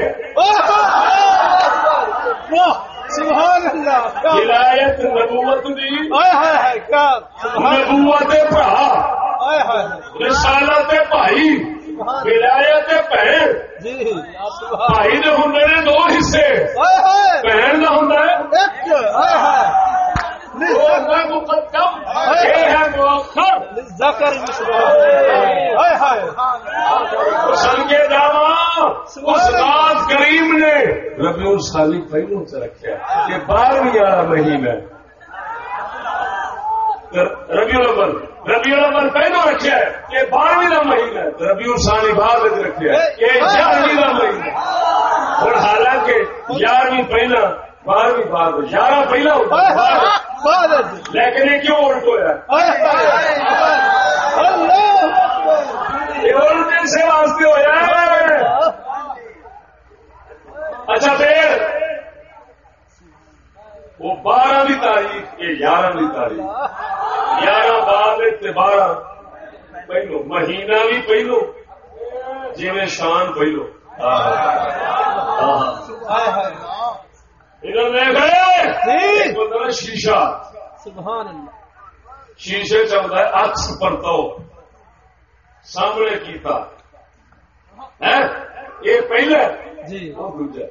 سبحان اللہ ولایت نبوت دی۔ ہائے ہائے ہائے کیا سبحان نبوت بھرا ہائے ہائے۔ رسالت بھائی ولایت بہن جی بھائی دے نے دو حصے۔ ہائے ہائے۔ بہن کا ہوں ایک۔ ہائے ہائے۔ مقدم یہ ہے مؤخر۔ ذکر مشرا ہائے ہائے۔ سن کے جاوا اس رات کریم نے ربیع الثانی پہلو سے رکھا کہ بارہویں گیارہ مہینہ ربیع الاول ربیع الاول پہلو رکھا ہے کہ بارہویں کا مہینہ ہے۔ ربیع الثانی بعد میں رکھا ہے کہ گیارہویں کا مہینہ اور حالانکہ گیارہویں پہلا بارہویں بعد۔ گیارہ پہلا ہوتا ہے۔ لیکن یہ کیوں الٹ ہوا یہ سے واسطے ہوا ہے اچھا پھر وہ بارہ کی تاریخ یہ گیارہ کی تاریخ گیارہ بعد بارہ پہلو مہینہ بھی پہلو جی شان پہلو ہائے ہائے ادھر جی۔ شیشہ۔ سبحان اللہ۔ شیشے چلتا ہے اکس پرتو سامنے کیتا۔ یہ پہلا ہے، جی۔ وہ دوجا۔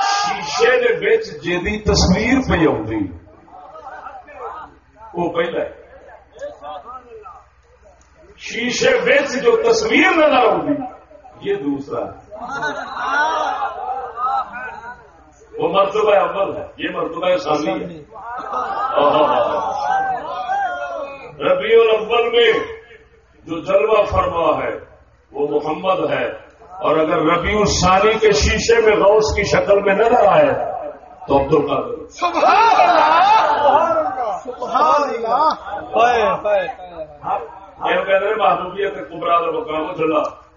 شیشے دے بچ جیدی تصویر پی آئی وہ پہلا شیشے بچ جو تصویر نظر آؤں یہ دوسرا۔ ہے وہ مرتبہ اول ہے یہ مرتبہ ثانی ہے۔ ربیع الاول میں جو جلوہ فرما ہے وہ محمد ہے۔ اور اگر ربیع الثانی کے شیشے میں غوث کی شکل میں نظر آئے تو عبد القادر سبحان اللہ۔ سبحان اللہ ہائے ہائے یہ کہتے ہیں محبوبیت کبرا کا مقام چلا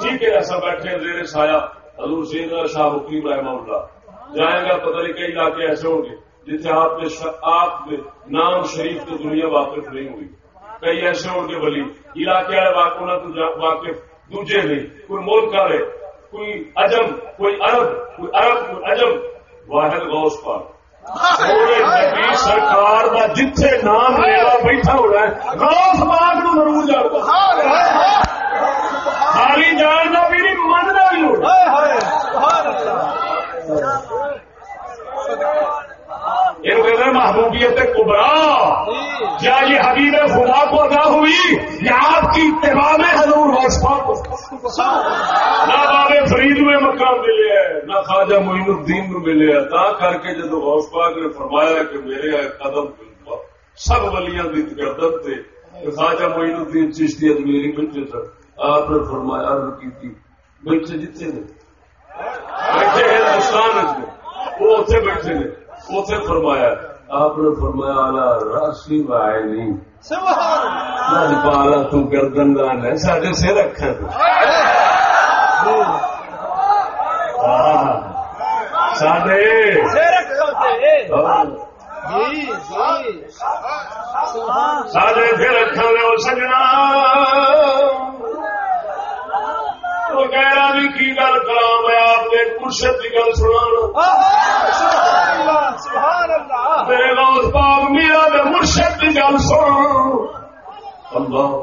ٹھیک ہے ایسا بیٹھے زیر سایہ۔ حضور سید شاہ حکیم رحمہ اللہ۔ جائیں گا پتہ نہیں کئی علاقے ایسے ہوں گے جتنے آپ نے ش... آپ نام شریف کی دنیا واقف نہیں ہوئی۔ کئی ایسے ہوں گے ولی۔ علاقے والے واقع نہ تو واقف دوجے نہیں۔ کوئی ملک والے کوئی اجم کوئی عرب کوئی عرب کوئی اجم واحد غوث پاک۔ سرکار کا جتھے نام لیوا بیٹھا ہو رہا ہے غوث پاک نو ضرور جانتا۔ خالی جاننا بھی نہیں مننا بھی یہ ہیں محبوبیت کبرا کیا یہ حبیب خدا کو ادا ہوئی یا آپ کی اتباع میں حضور پاک کو نہ باب فرید میں مقام ملے ہے نہ خواجہ معین الدین میں ملے ہے تا کر کے جب غوث پاک نے فرمایا کہ میرے قدم سب ولیاں دی گردن تھے خواجہ معین الدین چشتی اجمیری بیٹھے سن آپ نے فرمایا عرض کی تھی بیٹھے جتنے نے بیٹھے ہیں ہندوستان میں وہ اتنے بیٹھے نے اتنے فرمایا۔ آپ نے فرمایا آلہ راسی وائے نہیں سبحان اللہ نہ پالا تو گردن دان ہے سارے سے رکھا جی جی۔ سبحان سادے سے رکھا لے وہ سجنا۔ وہ کہہ رہا بھی کی گل کرا میں آپ نے مرشد کی گل سنا میرے غوث پاک میرا میں مرشد کی گل سن اللہ۔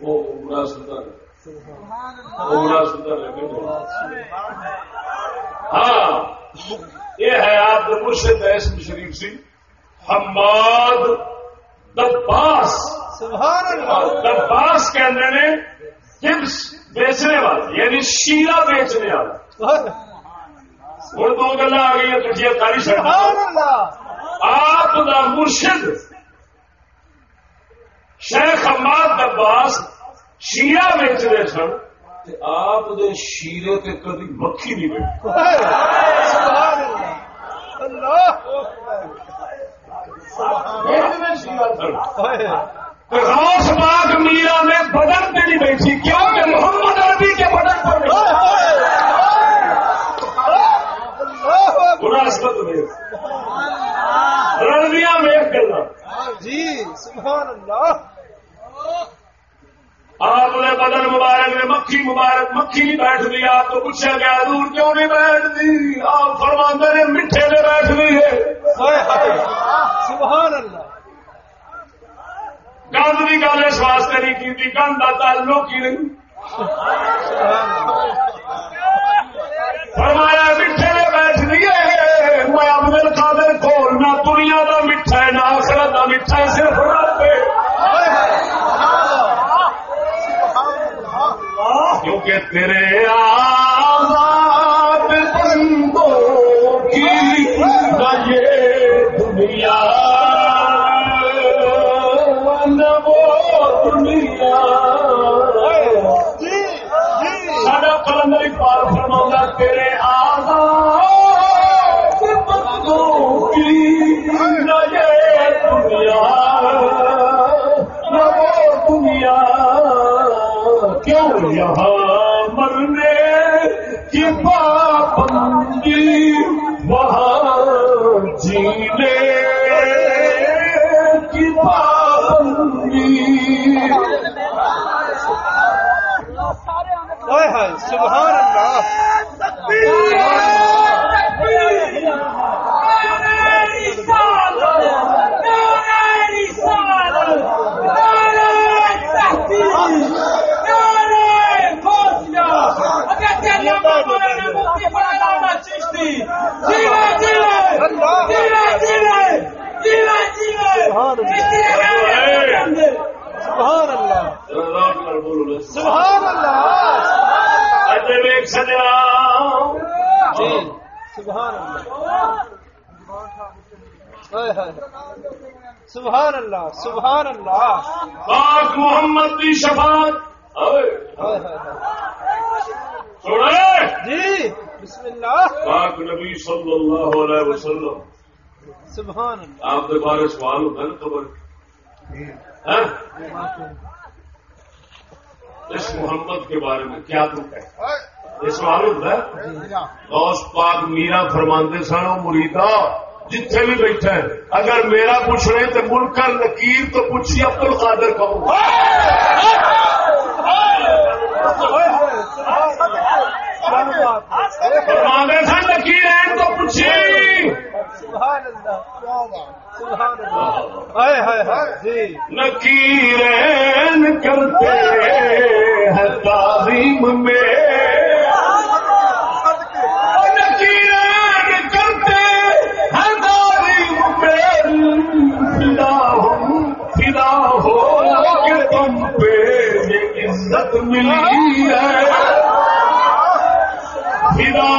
وہ ہاں یہ ہے آپ کے مرشد ہے اسم شریف سی حماد دباس دباس اندر نے جبس بیچنے والا یعنی شیرہ بیچنے والا ہوں دو گلا آ گئی کٹیا کاری سبحان چڑھ اللہ آپ دا مرشد شیخ حماد عباس شیرا ویچتے سن آپ دے شیرے تے کدی مکھی نہیں بیٹھی سبحان اللہ اللہ شیرا سن اوئے غوث باغ میرا میں بدن پہ نہیں بیٹھی کیوں کہ محمد عربی کے بدن پر بیٹھی مناسبت میں۔ میں ایک گلا جی سبحان اللہ۔ آپ نے بدن مبارک نے مکھی مبارک مکھی نہیں بیٹھ دی آپ تو پوچھا گیا دور کیوں نہیں بیٹھ دی؟ آپ فرماندے نے میٹھے نے بیٹھ دی ہے۔ سبحان اللہ۔ گند کی گل اس واسطے نہیں کی گند کا تعلق ہی نہیں۔ فرمایا میٹھے نے بیٹھ دیے میں عبدل قادر کھول نہ دنیا کا میٹھا ہے نہ آخرت کا میٹھا ہے صرف رب ہے ہائے ہائے سبحان اللہ کیونکہ تیرے آزاد بندوں کی یہ دنیا وہ دنیا سارا کلندر پار فرما تیرے یہاں مرنے کی پابندی وہاں جینے کی پابندی ہائے سبحان اللہ۔ سبحان اللہ سبحان اللہ جی سبحان اللہ سبحان اللہ سبحان اللہ۔ پاک محمد کی شفاعت جی بسم اللہ۔ پاک نبی صلی اللہ علیہ وسلم۔ سبحان اللہ۔ آپ کے بارے سوال ہوتا ہے نا خبر۔ ہاں؟ اس محمد کے بارے میں کیا تم کہ یہ سوال ہوتا ہے غوث پاک میرا فرماندے سن مریدا جتھے بھی بیٹھا ہے۔ اگر میرا پوچھ رہے تو منکر نکیر تو پوچھی عبد القادر کہوں ہائے ہائے جی نکیرین کرتے ہیں تعلیم میں ملی ہے۔ فدا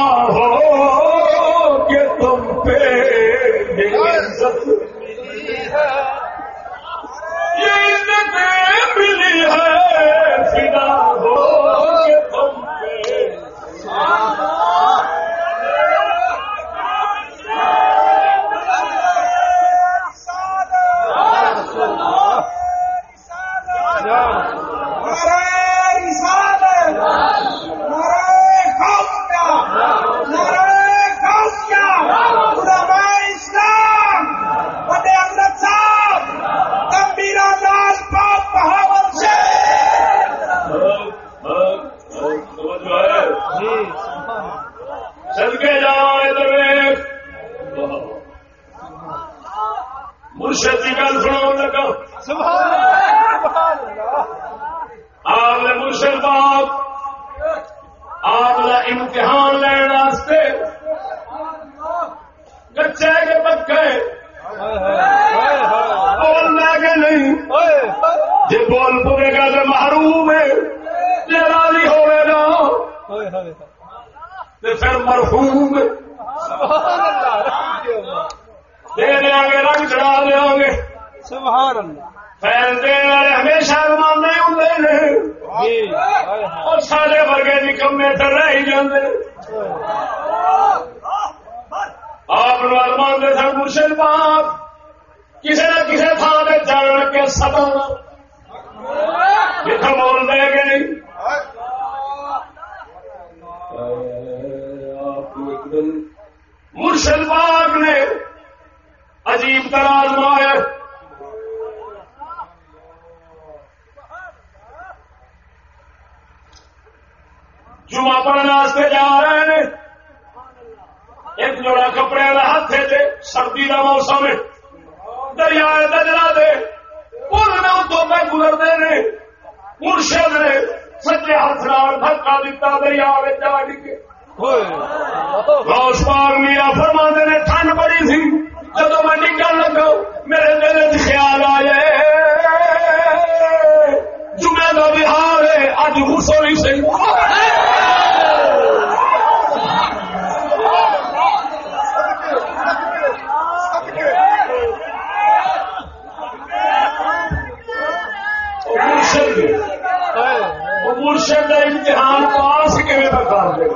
امتحان پاس کر دے؟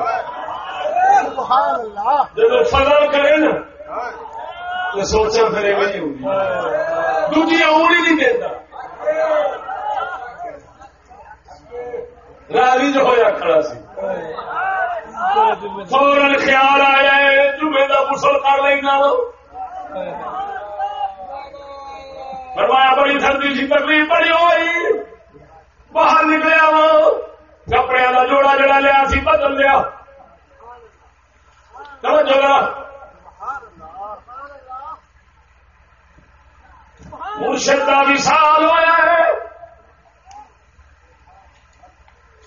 جب فضل کرے نا تو سوچا پھر وہی ہوگی آن ہی نہیں دیتا۔ راضی جو ہوا کھڑا سی۔ فوراً خیال آیا ہے جمعے کا غسل کر لینا فرمایا بڑی سردی سی تکلیف بڑی ہوئی باہر نکلیا وا کپڑے کا جوڑا جڑا لیا سی بدل لیا جگہ مرشد کا بھی سال ہوا ہے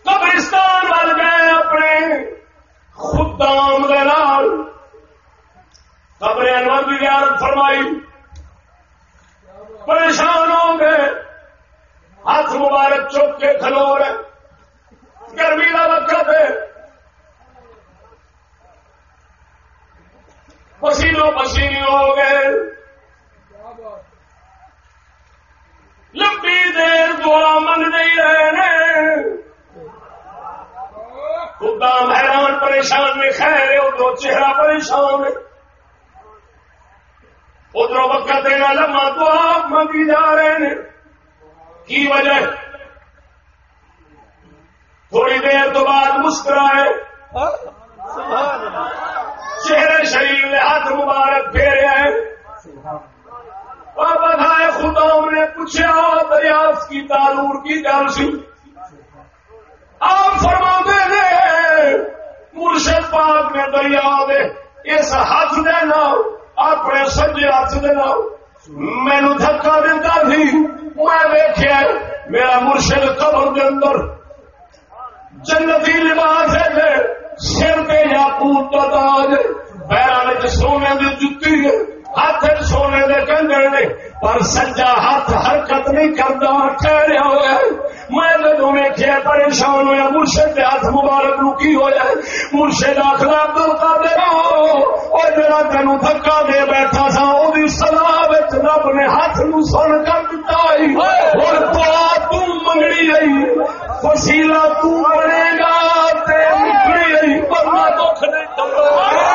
قبرستان بن گئے اپنے خدام قبر انور کی زیارت فرمائی پریشان ہو گئے ہاتھ مبارک چوک کے کھلو رہے گرمی کا وقت ہے پسینوں پسینی ہو گئے۔ لمبی دیر دوڑا من نہیں رہے خدا حیران پریشان میں، خیر ہے، ادھر چہرہ پریشان ہے۔ ادھر وقت دینا لما دعا منگی جا رہے ہیں۔ کی وجہ تھوڑی دیر تو بعد مسکرائے۔ چہرے شریف نے ہاتھ مبارک پھیرے ہیں۔ اور بتائے خدا نے پوچھا دریافت کی، تالور کی گل سی۔ آپ فرما دے مرشد پاک نے دریا دے، اس ہاتھ دے نام اپنے سجے ہاتھ دے نام مینو دھکا دیتا سی میں ویخیا میرا مرشد قبر کے اندر جنتی لباس ہے سر پہ یا پوت کا تاج پیروں سونے کی جتی ہے، ہاتھ سونے کے کنگڑ نے، پر سجا ہاتھ حرکت نہیں کرتا کہہ رہا ہوا میں جدو ویخیا پریشان ہوا مرشد کے ہاتھ مبارک نو کی ہوا مرشد آخلا دل کا دے اور جا تین دکا دے بیٹھا سا وہ سلاح رب نے ہاتھ نو سن کر دتا اور دعا تم منگنی رہی وسیلا تنے گا تیری دکھ نہیں ہاتھ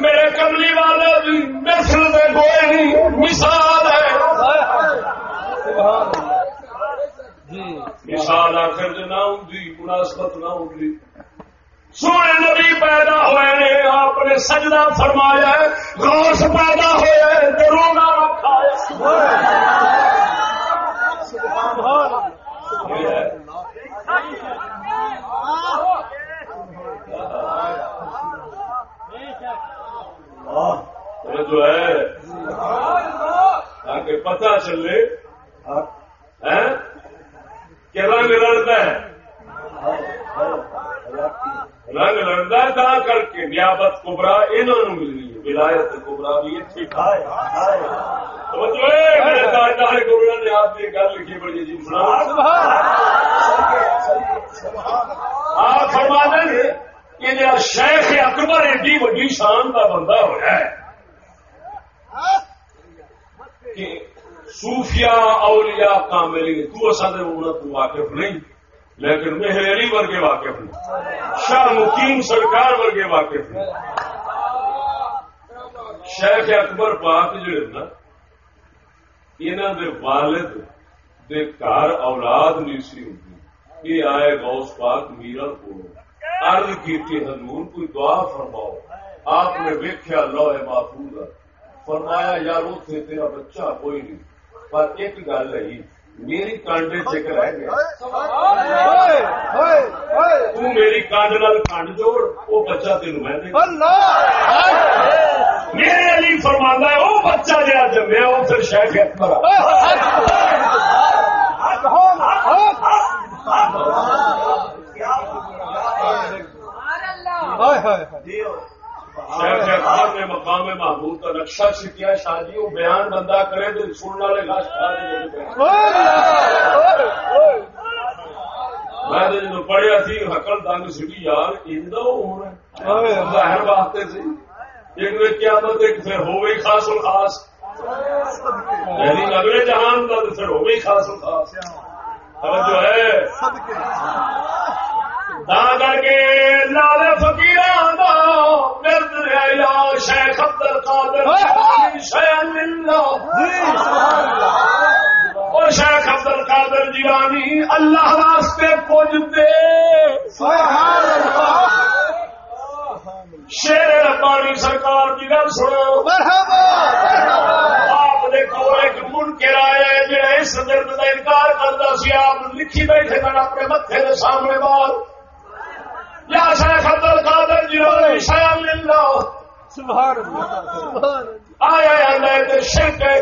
میرے کملی والے بھی نسل میں کوئی نہیں مثال ہے۔ مثال آخر نہ ہوں مناسبت نہ ہوگی سونے نبی پیدا ہوئے نے، آپ نے سجدہ فرمایا ہے، غوث پیدا ہوئے رونا رکھا ہے۔ جو ہے تاکہ پتا چلے کہ رنگ لڑتا ہے؟ رنگ لڑتا ہے تا کر کے نیابت کبرا انہوں نے ملنی ہے ولایت کبرا بھی ٹھیک ہے۔ کبرا نے آپ کی گل لکھی بڑی جی آپ فرما دیں کہ شیخ اکبر ایڈی وڈی شان کا بندہ ہوا ہے۔ صوفیاء اولیاء کامل تو اصل تو واقف نہیں، لیکن مہر علی ورگے واقف نہیں شاہ مقیم سرکار ورگے واقف نہیں شیخ اکبر پاک جڑے نا انہوں دے والد دے گھر اولاد نہیں سی ہوتی یہ آئے گوس پاک میرا کو ارد کی حضور، کوئی دعا فرماؤ۔ آپ نے ویکیا لوہے محفوظ فرمایا، یار اتنے تیرا بچہ کوئی نہیں۔ پر ایک گل ہے جی، میری کانڈے چک رہ گیا۔ میری کانڈ نال کانڈ جوڑ، وہ بچہ تین میں میرے علی فرمانا ہے، وہ بچہ جہاں جمیا وہ پھر شہ اکبر شیخ اکبر نے مقام محبوب کا نقشہ سیکھا شادی وہ بیان بندہ کرے تو سننے والے گاش میں۔ جب پڑھیا تھی حکل تنگ سٹی یار ظاہر واسطے سی ایک قیامت ایک پھر ہو گئی خاص الخاص یعنی اگلے جہان کا تو پھر ہو گئی خاص الخاص جو ہے۔ کر کے لال فکیر شیخ عبد القادر اور شیخ عبد القادر جیوانی اللہ واسطے پوجتے شیر ربانی سرکار کی گل سنو آپ دیکھو ایک من کے رائے جڑا اس درد کا انکار کرتا سی آپ لکھی بیٹھے کر اپنے متے کے سامنے شیخ عبد القادر اللہ سبحان اللہ۔ آیا آیا شرک ہے۔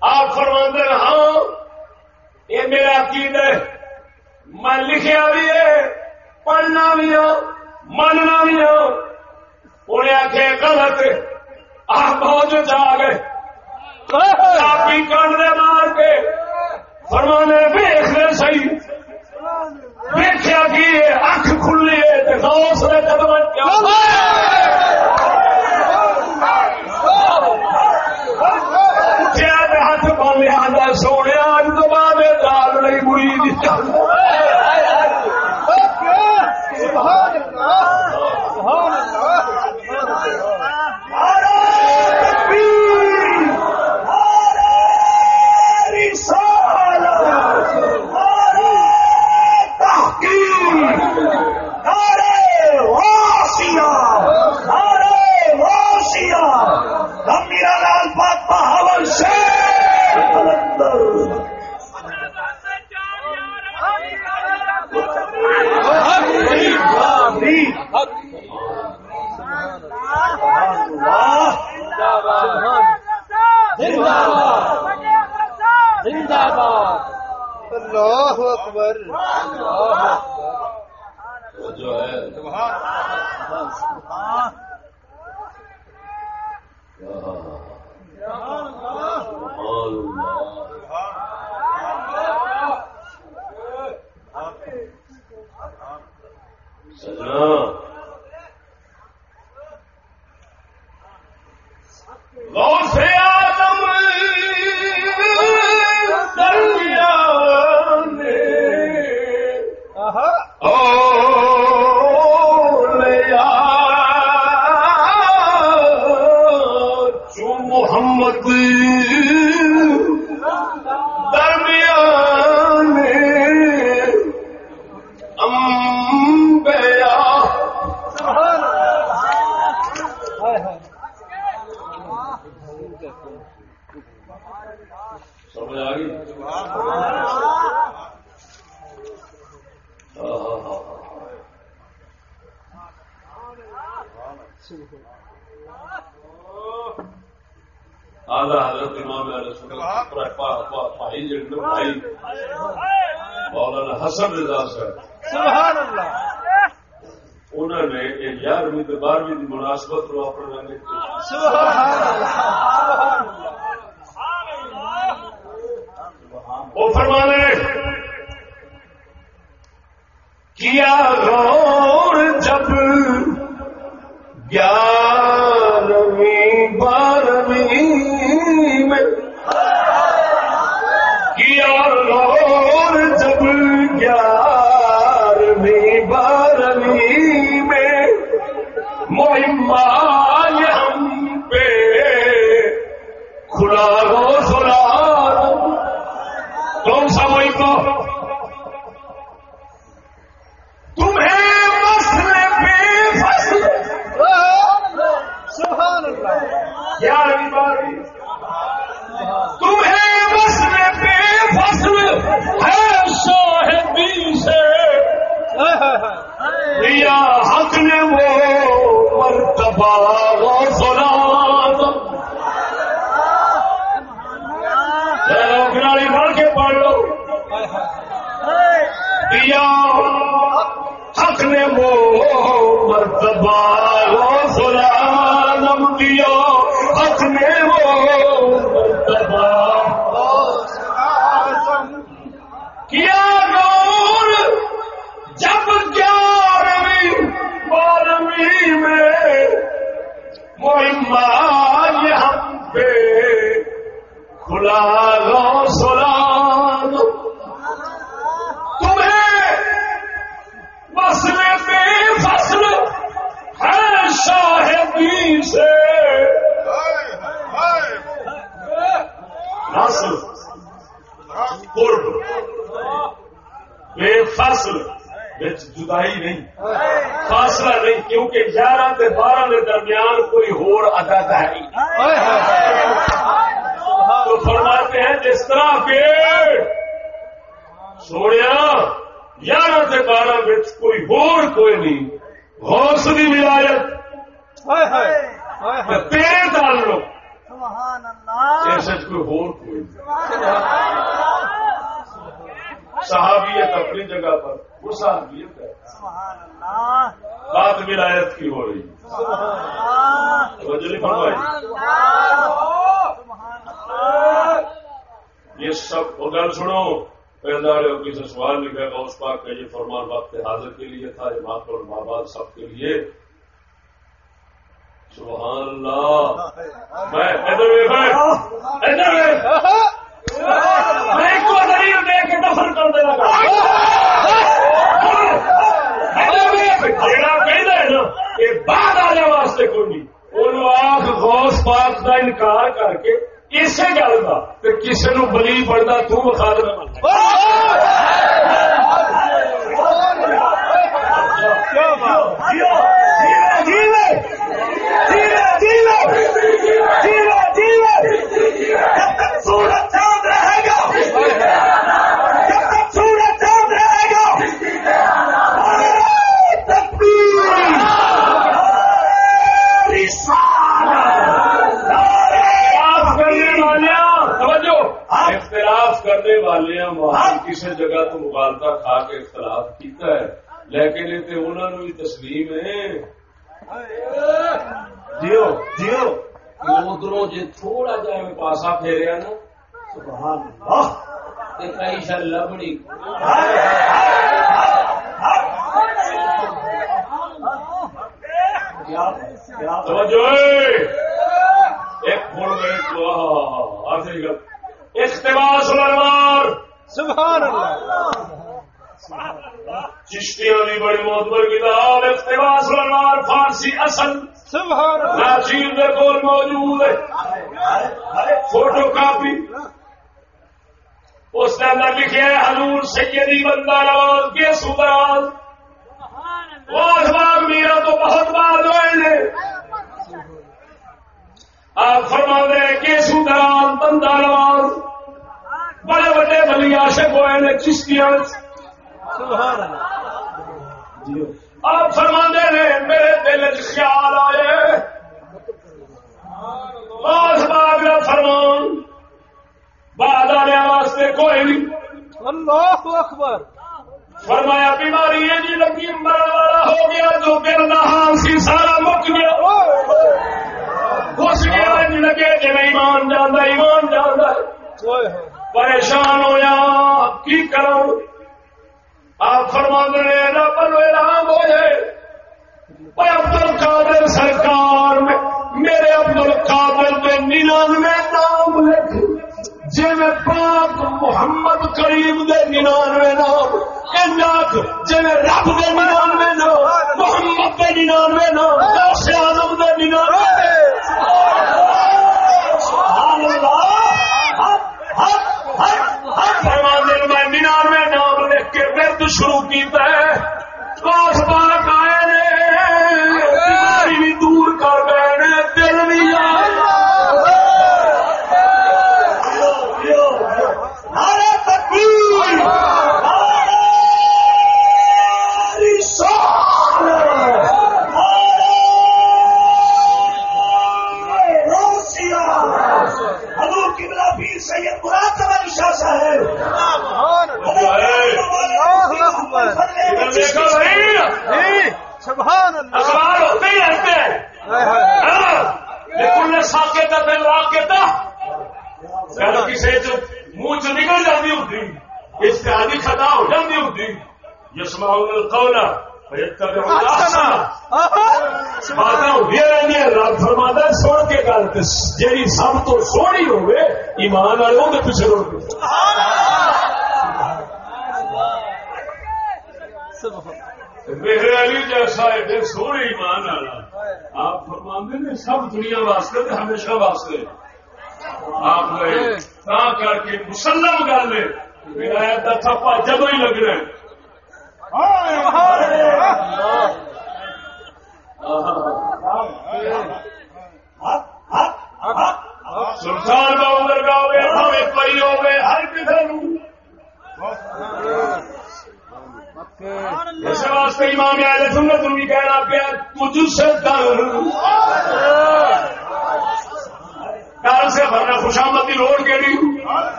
آپ فرماندے ہاں یہ میرا عقید ہے۔ میں لکھیا بھی ہے پڑھنا بھی ہوں مننا بھی ہوں انہیں آخے غلط آپ بہت جا گئے کان دے مار کے فرمانے ویخ لے سی ویخیا کی اکھ کھلی ہے غوث نے قدم اٹھیا ہاتھ پالیا سونے اج تو بعد دال نہیں سبحان اللہ سبحان اللہ نعرہ تکبیر نعرہ رسالت نعرہ تحقیق نعرہ واسیہ نعرہ واسیہ گمبھیر لال پاک بہاول شیخ قلندر آمین اللہ زندہ باد زندہ باد اللہ اکبر۔ وہ جو ہے۔ سجنا غور سے۔ بھائی جنڈر بھائی مولانا حسن رضا صاحب. سبحان اللہ انہوں نے گیارہویں تو بارہویں کی مناسبت کو اپنے رنگ وہ فرمانے کیا غور جب گیارہویں بارہویں کھلا گو سلا کون سا کو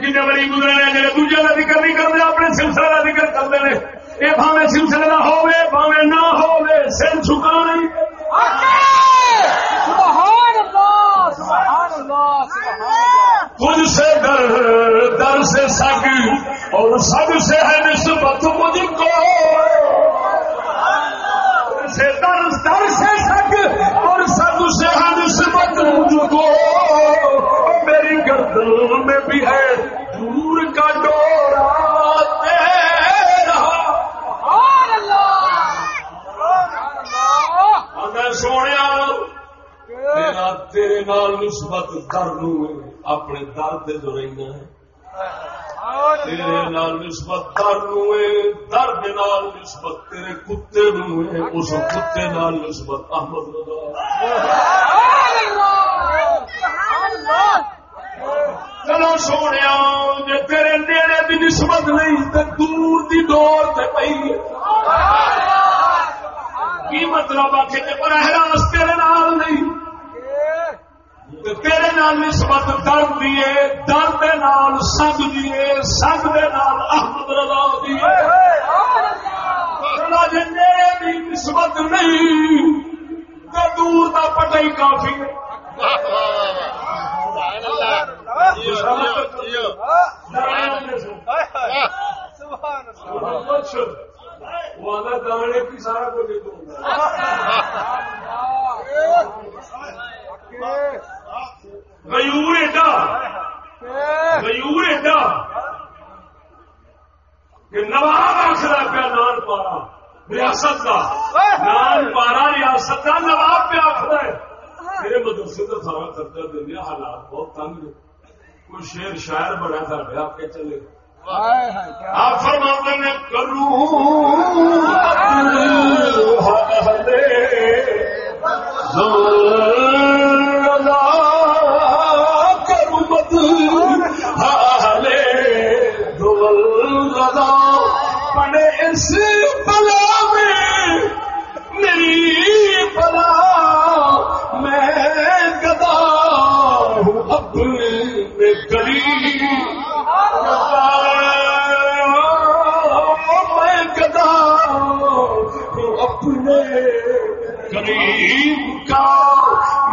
کن بڑی گزرے ہیں جی دوجے کا ذکر نہیں کرتے، اپنے سلسلے کا ذکر کرتے ہیں۔ یہ بھاوے سلسلے کا ہوے بھاوے نہ ہوے سر چکا نہیں۔ سبحان سے در در سے سگ، اور سب سے ہے نسبت مجھ کو۔ سے در در سے سگ، اور سب سے ہے نسبت مجھ کو۔ میری گردن میں بھی ہے۔ دور کا ڈورا تیرا۔ اگر سونے تیرا تیرے نال نسبت در نو ہے، اپنے در دے جو رہنا ہے تیرے نال نسبت در نو نال نسبت تیرے کتے نو ہے اس کتے نال نسبت احمد رضا سبحان اللہ! چلو سونے جے تیرے نیڑے دی نسبت نہیں تے دور دی ڈور تے پئی ہے۔ کی مطلب آ کہ براہ راست تیرے نال نہیں؟ تیرے نال نسبت درد دیے درد نال سنگ دیے سنگ دے نال احمد رضا دیے چلو نیڑے دی نسبت نہیں، تے دور دا پتہ ہی کافی ہے۔ سبحان دانے کی سارا کو ایڈا غیور ایڈا کہ نواب آخر پیا نان پارا، ریاست کا نان پارا، ریاست کا نواب پہ آخر ہے۔ میرے مدرسے کا سارا خرچہ دے دیا حالات بہت تنگ نے کوئی شیر شاعر بڑا تھا آپ کے چلے۔ آپ فرماتے نے کروں بلا میں میری بلا میں اپنے گلی میں گدا اپنے قریب کا۔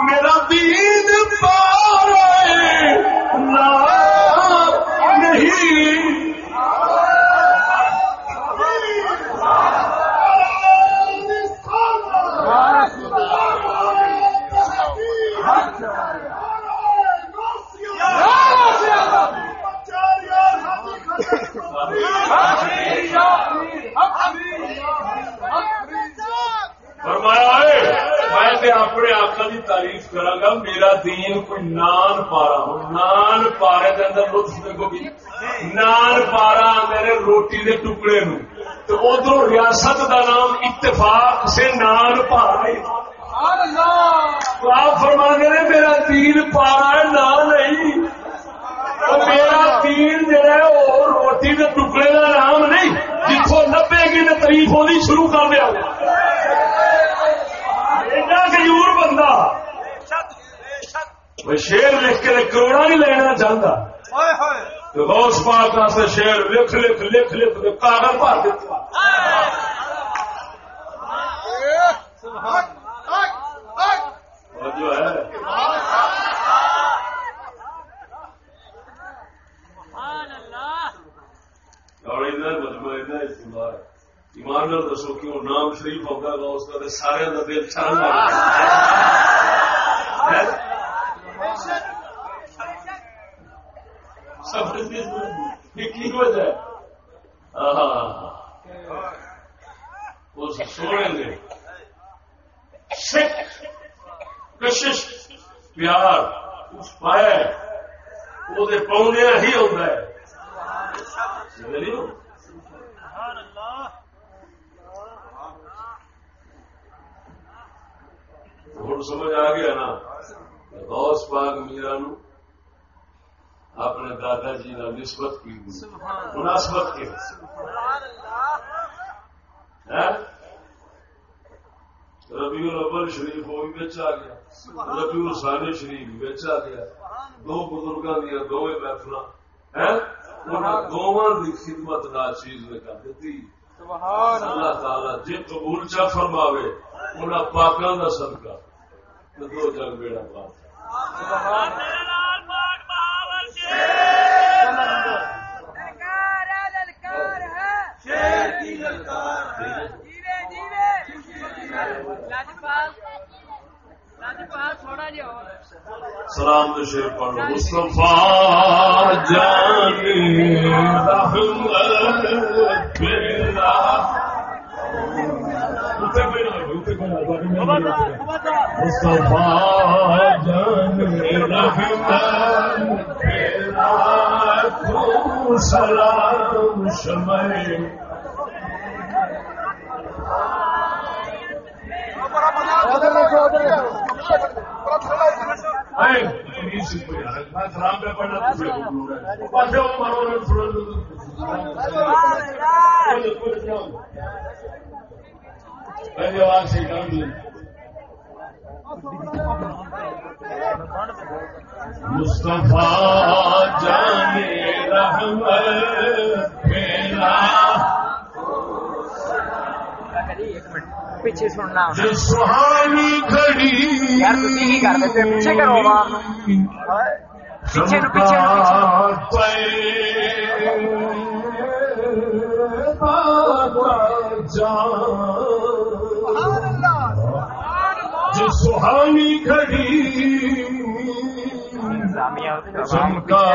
میرا دین پارے۔ نہ اپنے آقا کی تعریف کرا گا میرا دین کوئی نان پارا ہو۔ نان پارے کے اندر لطف دیکھو گی نان پارا میرے روٹی دے ٹکڑے نو تو ادھر ریاست دا نام اتفاق سے نان پارا ہے۔ تو آپ فرمانے نے میرا دین پارا ہے نہ نہیں۔ میرا دین جو ہے، وہ روٹی کے ٹکڑے کا نام نہیں جتوں نبے گی تو تعریف ہونی شروع کر دیا۔ ایڈا غیور بندہ. وہ شیر لکھ کے کروڑا نہیں لینا چاہتا غوث پاک واسطے شیر لکھ لکھ لکھ لکھ کے کاغذ بھر دیتا. اور جو ہے اور ادھر مجموعہ ادھر استعمال. ایمان نال دسو کہ وہ نام شریف ہوگا گا اس کا سارے کا دل چاند کی وجہ ہے اس سونے نے سکھ کشش پیار اس پایا وہ پاؤنے ہی ہوتا ہے۔ ہوں سمجھ آ گیا نا غوث پاک میرا نو اپنے دادا جی نے نسبت کی مناسبت کی ربیع الاول شریف وہ بھی بچ آ گیا ربیع الثانی شریف بھی بچ آ گیا دو بزرگوں دیا دو محفل دونوں کی خدمت نہ چیز نے کر دیتی اللہ تعالی جی قبول چا فرماوے انہیں پاکوں کا صدقہ تو دو بیڑا سلام تو شیر پڑھو مصطفیٰ جانی رحمت میرا مصطفیٰ جانی رحمت میرا تو سلام شمع خراب پڑھنا پہلے آواز سے مصطفیٰ جانے رحمت۔ میرا پیچھے سننا سہانی گھڑی۔ یار تھی کر دیتے پیچھے کرو پیچھے نو پیچھے جو سہانی گھڑی چمکا